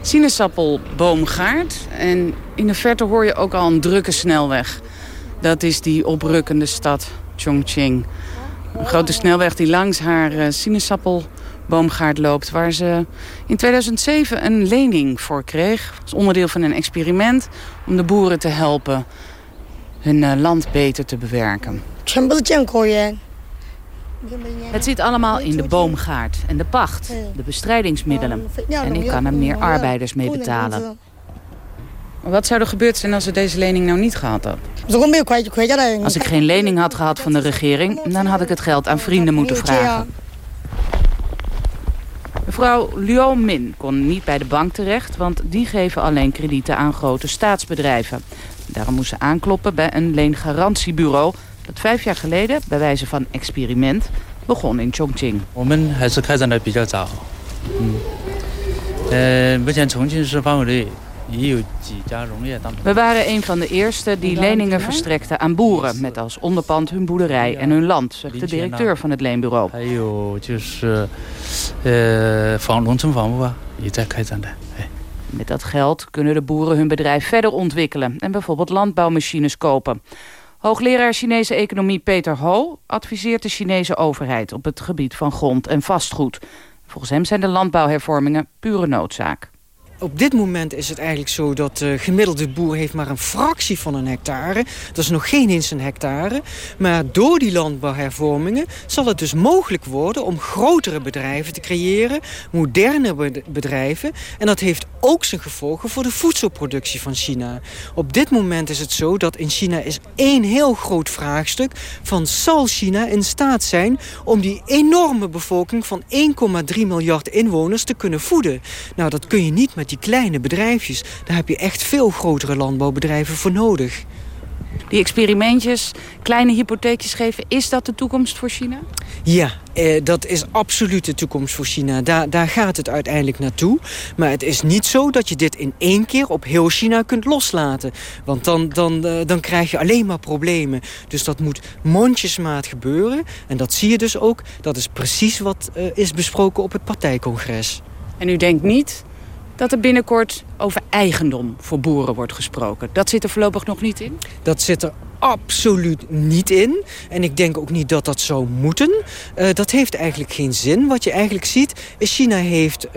Speaker 33: sinaasappelboomgaard. En in de verte hoor je ook al een drukke snelweg. Dat is die oprukkende stad Chongqing. Een grote snelweg die langs haar uh, sinaasappelboomgaard loopt... waar ze in 2007 een lening voor kreeg. Als onderdeel van een experiment om de boeren te helpen... hun uh, land beter te bewerken. Het zit allemaal in de boomgaard en de pacht, de bestrijdingsmiddelen. En ik kan er meer arbeiders mee betalen. Wat zou er gebeurd zijn als ze deze lening nou niet gehad had? Als ik geen lening had gehad van de regering... dan had ik het geld aan vrienden moeten vragen. Mevrouw Liu Min kon niet bij de bank terecht... want die geven alleen kredieten aan grote staatsbedrijven. Daarom moest ze aankloppen bij een leengarantiebureau dat vijf jaar geleden, bij wijze van experiment, begon in Chongqing. We waren een van de eerste die leningen verstrekten aan boeren... met als onderpand hun boerderij en hun land, zegt de directeur van het leenbureau. Met dat geld kunnen de boeren hun bedrijf verder ontwikkelen... en bijvoorbeeld landbouwmachines kopen. Hoogleraar Chinese economie Peter Ho adviseert de Chinese overheid op het gebied van grond en vastgoed. Volgens hem zijn de landbouwhervormingen pure noodzaak.
Speaker 40: Op dit moment is het eigenlijk zo dat de gemiddelde boer heeft maar een fractie van een hectare. Dat is nog geen eens een hectare. Maar door die landbouwhervormingen zal het dus mogelijk worden om grotere bedrijven te creëren. Moderne bedrijven. En dat heeft ook zijn gevolgen voor de voedselproductie van China. Op dit moment is het zo dat in China is één heel groot vraagstuk van zal China in staat zijn om die enorme bevolking van 1,3 miljard inwoners te kunnen voeden. Nou, dat kun je niet met die kleine bedrijfjes. Daar heb je echt veel grotere landbouwbedrijven voor nodig.
Speaker 33: Die experimentjes, kleine hypotheekjes geven, is dat de toekomst voor China?
Speaker 40: Ja, eh, dat is absoluut de toekomst voor China. Daar, daar gaat het uiteindelijk naartoe. Maar het is niet zo dat je dit in één keer op heel China kunt loslaten. Want dan, dan, uh, dan krijg je alleen maar problemen. Dus dat moet mondjesmaat gebeuren. En dat zie je dus ook. Dat is precies wat uh, is besproken op het partijcongres.
Speaker 33: En u denkt niet dat er binnenkort over eigendom voor boeren wordt gesproken. Dat zit er voorlopig nog niet in?
Speaker 40: Dat zit er absoluut niet in. En ik denk ook niet dat dat zou moeten. Uh, dat heeft eigenlijk geen zin. Wat je eigenlijk ziet, is China heeft uh,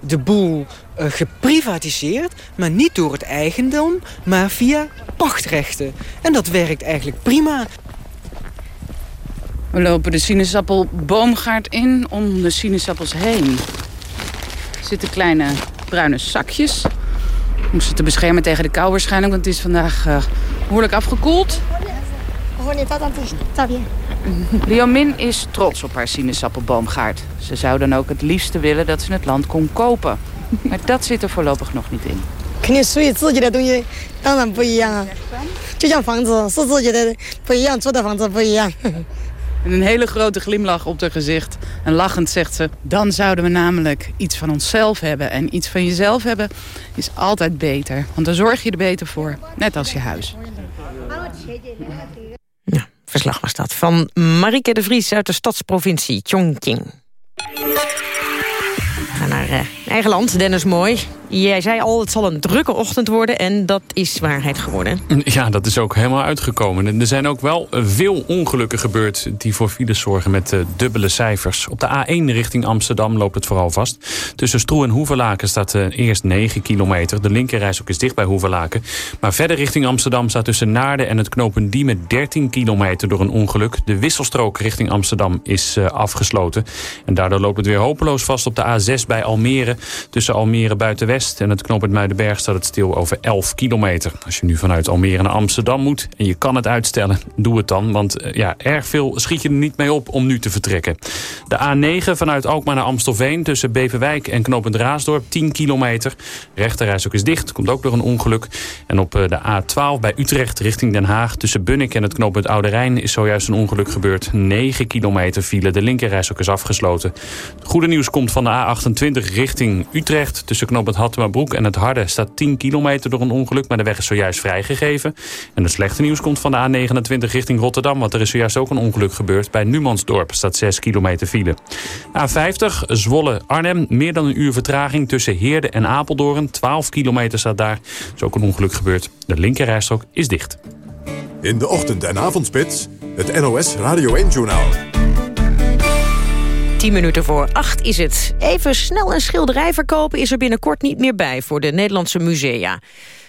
Speaker 40: de boel uh, geprivatiseerd... maar niet door het eigendom, maar via pachtrechten. En dat werkt eigenlijk prima.
Speaker 33: We lopen de sinaasappelboomgaard in om de sinaasappels heen. Er zitten kleine bruine zakjes. Om ze te beschermen tegen de kou waarschijnlijk, want het is vandaag uh, behoorlijk afgekoeld. Min is trots op haar sinaasappelboomgaard. Ze zou dan ook het liefste willen dat ze het land kon kopen. Maar dat zit er voorlopig nog niet in. Een hele grote glimlach op haar gezicht. En lachend zegt ze, dan zouden we namelijk iets van onszelf hebben. En iets van jezelf hebben is altijd beter. Want dan zorg je er beter voor, net als je huis.
Speaker 2: Ja, verslag was dat van Marike de Vries uit de stadsprovincie Chongqing. We gaan naar eh, eigen land, Dennis Mooi. Jij zei al, het zal een drukke ochtend worden en dat is waarheid geworden.
Speaker 6: Ja, dat is ook helemaal uitgekomen. En er zijn ook wel veel ongelukken gebeurd die voor files zorgen met uh, dubbele cijfers. Op de A1 richting Amsterdam loopt het vooral vast. Tussen Stroe en Hoevelaken staat uh, eerst 9 kilometer. De linkerreis ook is dicht bij Hoevelaken. Maar verder richting Amsterdam staat tussen Naarden en het knooppunt Diemen 13 kilometer door een ongeluk. De wisselstrook richting Amsterdam is uh, afgesloten. En daardoor loopt het weer hopeloos vast op de A6 bij Almere. Tussen Almere Buitenwest En het knooppunt Muidenberg staat het stil over 11 kilometer. Als je nu vanuit Almere naar Amsterdam moet en je kan het uitstellen, doe het dan. Want eh, ja, erg veel schiet je er niet mee op om nu te vertrekken. De A9 vanuit Alkmaar naar Amstelveen tussen Beverwijk en knooppunt Raasdorp 10 kilometer. Rechterreis ook is dicht, komt ook door een ongeluk. En op eh, de A12 bij Utrecht richting Den Haag tussen Bunnik en het knooppunt Oude Rijn is zojuist een ongeluk gebeurd. 9 kilometer file, de linkerreis ook is afgesloten. Goede nieuws komt van de A28 richting Utrecht. Tussen knooppunt Hattemabroek en het Harde staat 10 kilometer door een ongeluk. Maar de weg is zojuist vrijgegeven. En het slechte nieuws komt van de A29 richting Rotterdam. Want er is zojuist ook een ongeluk gebeurd. Bij Numansdorp staat 6 kilometer file. A50 Zwolle-Arnhem. Meer dan een uur vertraging tussen Heerde en Apeldoorn. 12 kilometer staat daar. Er is ook een ongeluk gebeurd. De linkerrijstrook is dicht.
Speaker 1: In de ochtend- en avondspits, het NOS Radio 1-journaal.
Speaker 2: 10 minuten voor 8 is het. Even snel een schilderij verkopen is er binnenkort niet meer bij voor de Nederlandse musea.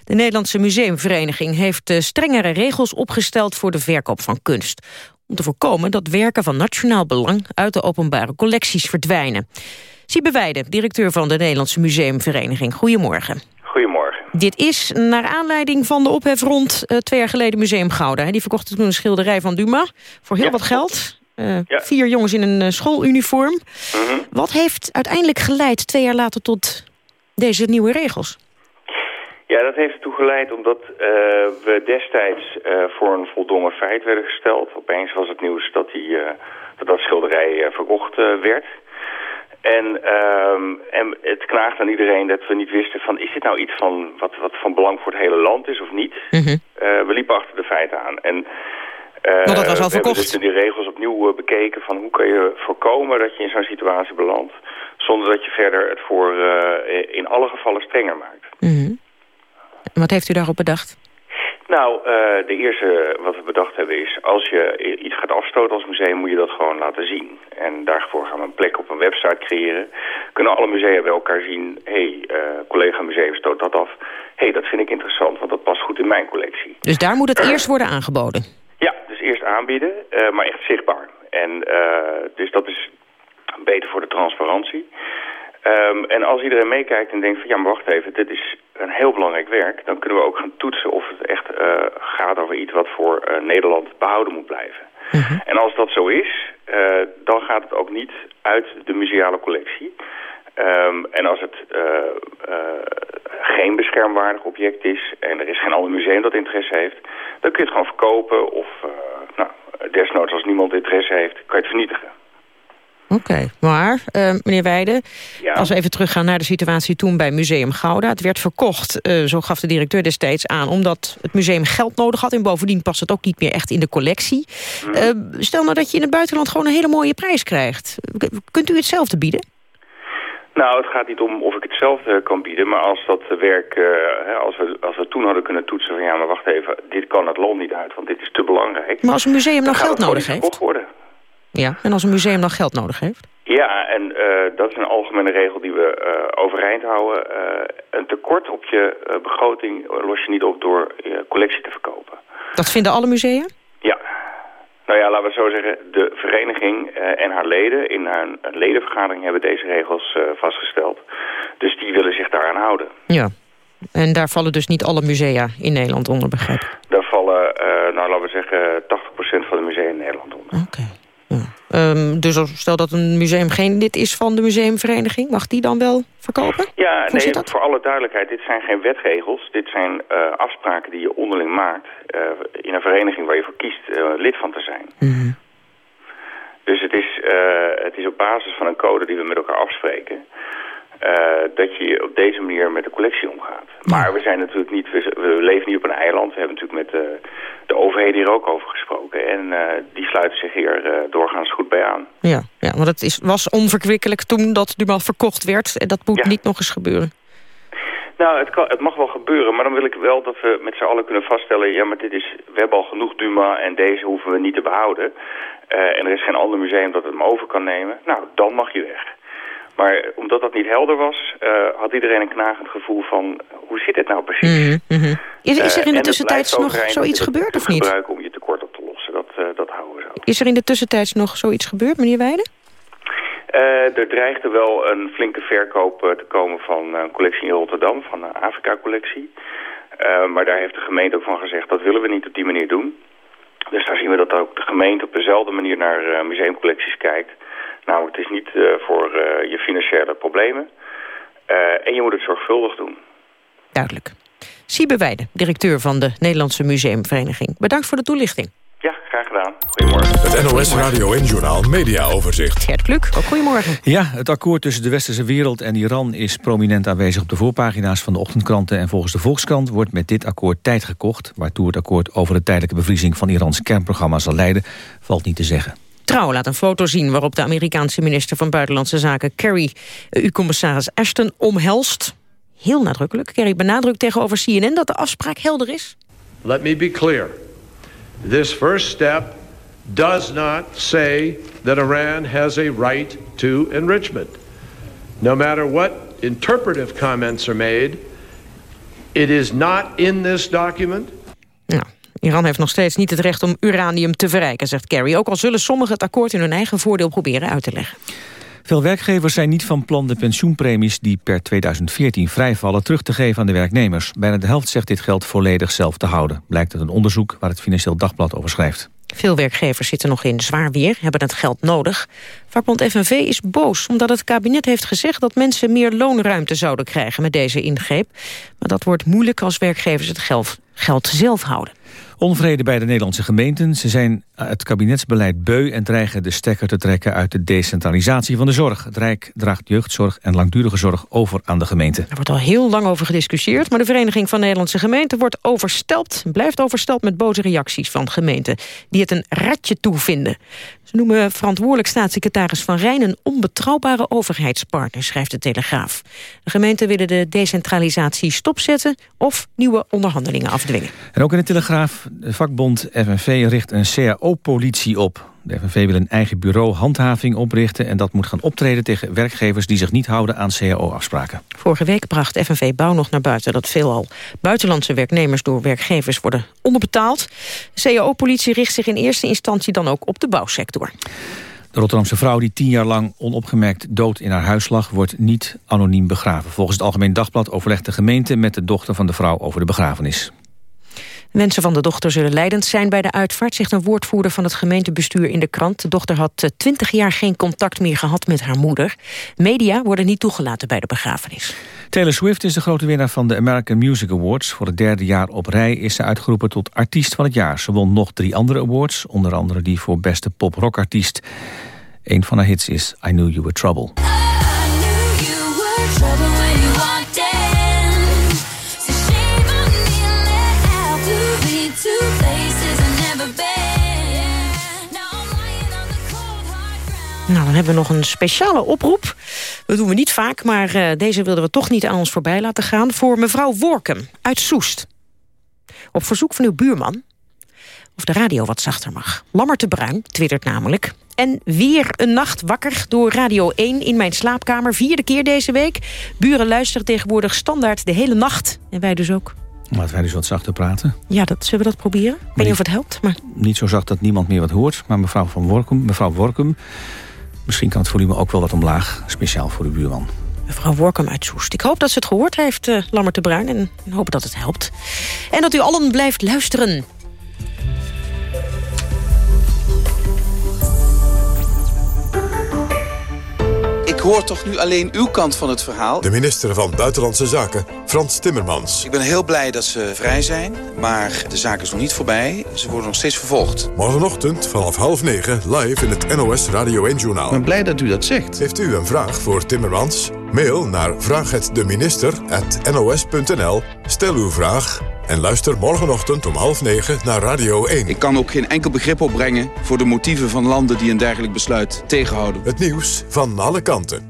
Speaker 2: De Nederlandse Museumvereniging heeft eh, strengere regels opgesteld voor de verkoop van kunst. Om te voorkomen dat werken van nationaal belang uit de openbare collecties verdwijnen. Siebe Weide, directeur van de Nederlandse Museumvereniging. Goedemorgen.
Speaker 41: Goedemorgen.
Speaker 2: Dit is naar aanleiding van de ophef rond uh, twee jaar geleden Museum Gouda. Die verkocht toen een schilderij van Dumas voor heel wat geld. Uh, ja. Vier jongens in een uh, schooluniform. Mm -hmm. Wat heeft uiteindelijk geleid twee jaar later tot deze nieuwe regels?
Speaker 41: Ja, dat heeft ertoe geleid omdat uh, we destijds voor een voldongen feit werden gesteld. Opeens was het nieuws dat die, dat, dat schilderij verkocht werd. En, um, en het knaagt aan iedereen dat we niet wisten van... is dit nou iets van wat, wat van belang voor het hele land is of niet? Mm -hmm. we liepen achter de feiten aan. En
Speaker 2: uh, dat was al
Speaker 41: we hebben dus die regels opnieuw uh, bekeken van hoe kan je voorkomen dat je in zo'n situatie belandt. Zonder dat je verder het voor uh, in alle gevallen strenger maakt.
Speaker 2: Mm -hmm. En wat heeft u daarop bedacht?
Speaker 41: Nou, de eerste wat we bedacht hebben is... als je iets gaat afstoten als museum moet je dat gewoon laten zien. En daarvoor gaan we een plek op een website creëren. Kunnen alle musea bij elkaar zien... hé, hey, collega museum stoot dat af. Hé, hey, dat vind ik interessant, want dat past goed in mijn collectie.
Speaker 2: Dus daar moet het eerst worden aangeboden?
Speaker 41: Dus eerst aanbieden, uh, maar echt zichtbaar. En uh, dus dat is beter voor de transparantie. Um, en als iedereen meekijkt en denkt van ja, maar wacht even, dit is een heel belangrijk werk... dan kunnen we ook gaan toetsen of het echt uh, gaat over iets wat voor Nederland behouden moet blijven. -hmm. En als dat zo is, dan gaat het ook niet uit de museale collectie... Um, en als het uh, uh, geen beschermwaardig object is en er is geen ander museum dat interesse heeft, dan kun je het gewoon verkopen of uh, nou, desnoods als niemand interesse heeft, kan je het vernietigen.
Speaker 2: Oké, okay, maar meneer Weijden, ja. als we even teruggaan naar de situatie toen bij Museum Gouda. Het werd verkocht, zo gaf de directeur destijds aan, omdat het museum geld nodig had. En bovendien past het ook niet meer echt in de collectie. Mm. stel nou dat je in het buitenland gewoon een hele mooie prijs krijgt. Kunt u hetzelfde bieden?
Speaker 41: Nou, het gaat niet om of ik hetzelfde kan bieden, maar als dat werk, uh, als, we, als we toen hadden kunnen toetsen van ja, maar wacht even, dit kan het land niet uit, want dit is te belangrijk.
Speaker 2: Maar als een museum nog geld nodig heeft?
Speaker 41: Worden.
Speaker 2: Ja, en als een museum nog geld nodig heeft?
Speaker 41: Ja, en uh, dat is een algemene regel die we uh, overeind houden. een tekort op je begroting los je niet op door je collectie te verkopen.
Speaker 2: Dat vinden alle musea?
Speaker 41: Ja. Nou ja, laten we zo zeggen, de vereniging uh, en haar leden in haar ledenvergadering hebben deze regels uh, vastgesteld. Dus die willen zich daaraan houden.
Speaker 2: Ja, en daar vallen dus niet alle musea in Nederland onder, begrijp
Speaker 41: Daar vallen, uh, nou laten we zeggen, 80% van de musea in Nederland onder.
Speaker 2: Oké. Okay. Um, dus stel dat een museum geen lid is van de museumvereniging, mag die dan wel verkopen?
Speaker 41: Ja, Hoe nee, voor alle duidelijkheid, dit zijn geen wetregels. Dit zijn uh, afspraken die je onderling maakt uh, in een vereniging waar je voor kiest uh, lid van te zijn.
Speaker 2: Mm -hmm.
Speaker 41: Dus het is, het is op basis van een code die we met elkaar afspreken... Uh, dat je op deze manier met de collectie omgaat. Maar we zijn natuurlijk niet, we, we, leven niet op een eiland. We hebben natuurlijk met uh, de overheden hier ook over gesproken. En uh, die sluiten zich hier doorgaans goed bij aan.
Speaker 2: Ja, ja want het is, was onverkwikkelijk toen dat Dumas verkocht werd. En dat moet ja. niet nog eens gebeuren.
Speaker 41: Nou, het, kan, het mag wel gebeuren, maar dan wil ik wel dat we met z'n allen kunnen vaststellen... ja, maar dit is, we hebben al genoeg Duma en deze hoeven we niet te behouden. en er is geen ander museum dat het hem over kan nemen. Nou, dan mag je weg. Maar omdat dat niet helder was, uh, had iedereen een knagend gevoel van... hoe zit het nou precies?
Speaker 2: Mm -hmm. is, is, er in de uh, tussentijd nog zoiets gebeurd of niet?
Speaker 41: gebruiken om je tekort op te lossen, dat, uh, dat houden we zo.
Speaker 2: Is er in de tussentijd nog zoiets gebeurd, meneer Weijden?
Speaker 41: er dreigde wel een flinke verkoop te komen van een collectie in Rotterdam, van een Afrika-collectie. maar daar heeft de gemeente ook van gezegd, dat willen we niet op die manier doen. Dus daar zien we dat ook de gemeente op dezelfde manier naar museumcollecties kijkt. Nou, het is niet voor je financiële problemen. en je moet het zorgvuldig doen.
Speaker 2: Duidelijk. Siebe Weide, directeur van de Nederlandse Museumvereniging. Bedankt voor de toelichting.
Speaker 41: Ja, graag gedaan. Goedemorgen.
Speaker 42: Het NOS Radio en Journal Media Overzicht.
Speaker 2: Gert Kluk, ook goedemorgen.
Speaker 43: Ja, het akkoord tussen de westerse wereld en Iran is prominent aanwezig op de voorpagina's van de ochtendkranten. En volgens de Volkskrant wordt met dit akkoord tijd gekocht. Waartoe het akkoord over de tijdelijke bevriezing van Irans kernprogramma zal leiden, valt niet te zeggen.
Speaker 2: Trouw laat een foto zien waarop de Amerikaanse minister van Buitenlandse Zaken Kerry U-commissaris Ashton omhelst heel nadrukkelijk. Kerry benadrukt tegenover CNN dat de afspraak helder is.
Speaker 44: Let me be clear. This first step does not say that Iran has a right to enrichment. No matter what interpretive comments are made, it is not in this document.
Speaker 2: Nou, Iran heeft nog steeds niet het recht om uranium te verrijken, zegt Kerry. Ook al zullen sommigen het akkoord in hun eigen voordeel proberen uit te leggen.
Speaker 43: Veel werkgevers zijn niet van plan de pensioenpremies die per 2014 vrijvallen terug te geven aan de werknemers. Bijna de helft zegt dit geld volledig zelf te houden. Blijkt uit een onderzoek waar het Financieel Dagblad over schrijft.
Speaker 2: Veel werkgevers zitten nog in zwaar weer, hebben het geld nodig. Vakbond FNV is boos omdat het kabinet heeft gezegd... dat mensen meer loonruimte zouden krijgen met deze ingreep. Maar dat wordt moeilijk als werkgevers het geld zelf houden.
Speaker 43: Onvrede bij de Nederlandse gemeenten. Ze zijn het kabinetsbeleid beu en dreigen de stekker te trekken uit de decentralisatie van de zorg. Het Rijk draagt jeugdzorg en langdurige zorg over aan de gemeente.
Speaker 2: Er wordt al heel lang over gediscussieerd, maar de Vereniging van Nederlandse Gemeenten wordt overstelpt, blijft overstelpt met boze reacties van gemeenten die het een ratje toevinden. Ze noemen verantwoordelijk staatssecretaris Van Rijn... een onbetrouwbare overheidspartner, schrijft de Telegraaf. De gemeenten willen de decentralisatie stopzetten... of nieuwe onderhandelingen afdwingen.
Speaker 43: En ook in de Telegraaf, de vakbond FNV richt een CAO-politie op. De FNV wil een eigen bureau handhaving oprichten... en dat moet gaan optreden tegen werkgevers die zich niet houden aan CAO-afspraken.
Speaker 2: Vorige week bracht FNV Bouw nog naar buiten... dat veelal buitenlandse werknemers door werkgevers worden onderbetaald. De CAO-politie richt zich in eerste instantie dan ook op de bouwsector.
Speaker 43: De Rotterdamse vrouw die tien jaar lang onopgemerkt dood in haar huis lag... wordt niet anoniem begraven. Volgens het Algemeen Dagblad overlegt de gemeente met de dochter van de vrouw over de begrafenis.
Speaker 2: Wensen van de dochter zullen leidend zijn bij de uitvaart... zegt een woordvoerder van het gemeentebestuur in de krant. De dochter had eh, twintig jaar geen contact meer gehad met haar moeder. Media worden niet toegelaten bij de begrafenis.
Speaker 43: Taylor Swift is de grote winnaar van de American Music Awards. Voor het derde jaar op rij is ze uitgeroepen tot artiest van het jaar. Ze won nog drie andere awards, onder andere die voor beste pop-rock-artiest. Een van haar hits is I Knew You Were Trouble.
Speaker 2: Nou, dan hebben we nog een speciale oproep. Dat doen we niet vaak, maar uh, deze wilden we toch niet aan ons voorbij laten gaan... voor mevrouw Workum uit Soest. Op verzoek van uw buurman, of de radio wat zachter mag. Lammert de Bruin twittert namelijk... En weer een nacht wakker door Radio 1 in mijn slaapkamer. Vierde keer deze week. Buren luisteren tegenwoordig standaard de hele nacht. En wij dus ook.
Speaker 43: Laten wij dus wat zachter praten.
Speaker 2: Ja, dat, zullen we dat proberen? Ik weet niet of het helpt. Maar...
Speaker 43: Niet zo zacht dat niemand meer wat hoort. Maar mevrouw van Workum, mevrouw Workum Misschien kan het volume ook wel wat omlaag, speciaal voor de buurman.
Speaker 2: Mevrouw Workum uit Soest. Ik hoop dat ze het gehoord heeft, uh, Lammert de Bruin. En hoop dat het helpt. En dat u allen blijft luisteren.
Speaker 45: Hoor toch nu alleen uw kant van het verhaal?
Speaker 42: De minister van Buitenlandse Zaken, Frans Timmermans.
Speaker 45: Ik ben heel blij dat ze vrij zijn, maar de zaak is nog niet voorbij. Ze worden nog steeds vervolgd.
Speaker 42: Morgenochtend vanaf half negen live in het NOS Radio 1-journaal. Ik
Speaker 45: ben blij dat u dat zegt.
Speaker 42: Heeft u een vraag voor Timmermans? Mail naar vraaghetdeminister.nos.nl. Stel uw vraag en luister morgenochtend om half negen naar Radio 1.
Speaker 45: Ik kan ook geen enkel begrip opbrengen voor de motieven van landen die een dergelijk besluit tegenhouden.
Speaker 42: Het nieuws van alle kanten.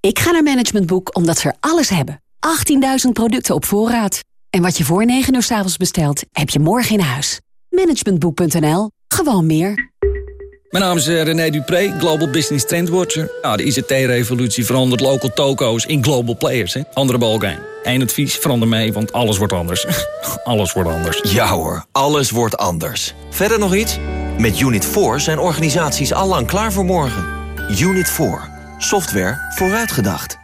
Speaker 29: Ik ga naar Management Boek omdat ze er alles hebben. 18.000 producten op voorraad. En wat je voor 9 uur s avonds bestelt, heb je morgen in huis. Managementboek.nl. Gewoon meer.
Speaker 17: Mijn naam is eh, René Dupré, Global Business Trendwatcher. Nou, de ICT-revolutie verandert local toko's in global players. Hè? Andere balkijn. Eén advies, verander mee, want alles wordt anders. alles wordt anders.
Speaker 9: Ja hoor, alles wordt anders. Verder nog iets? Met Unit 4 zijn organisaties allang klaar voor morgen. Unit 4. Software vooruitgedacht.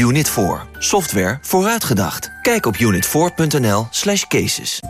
Speaker 9: Unit 4. Software vooruitgedacht. Kijk op unit4.nl slash cases.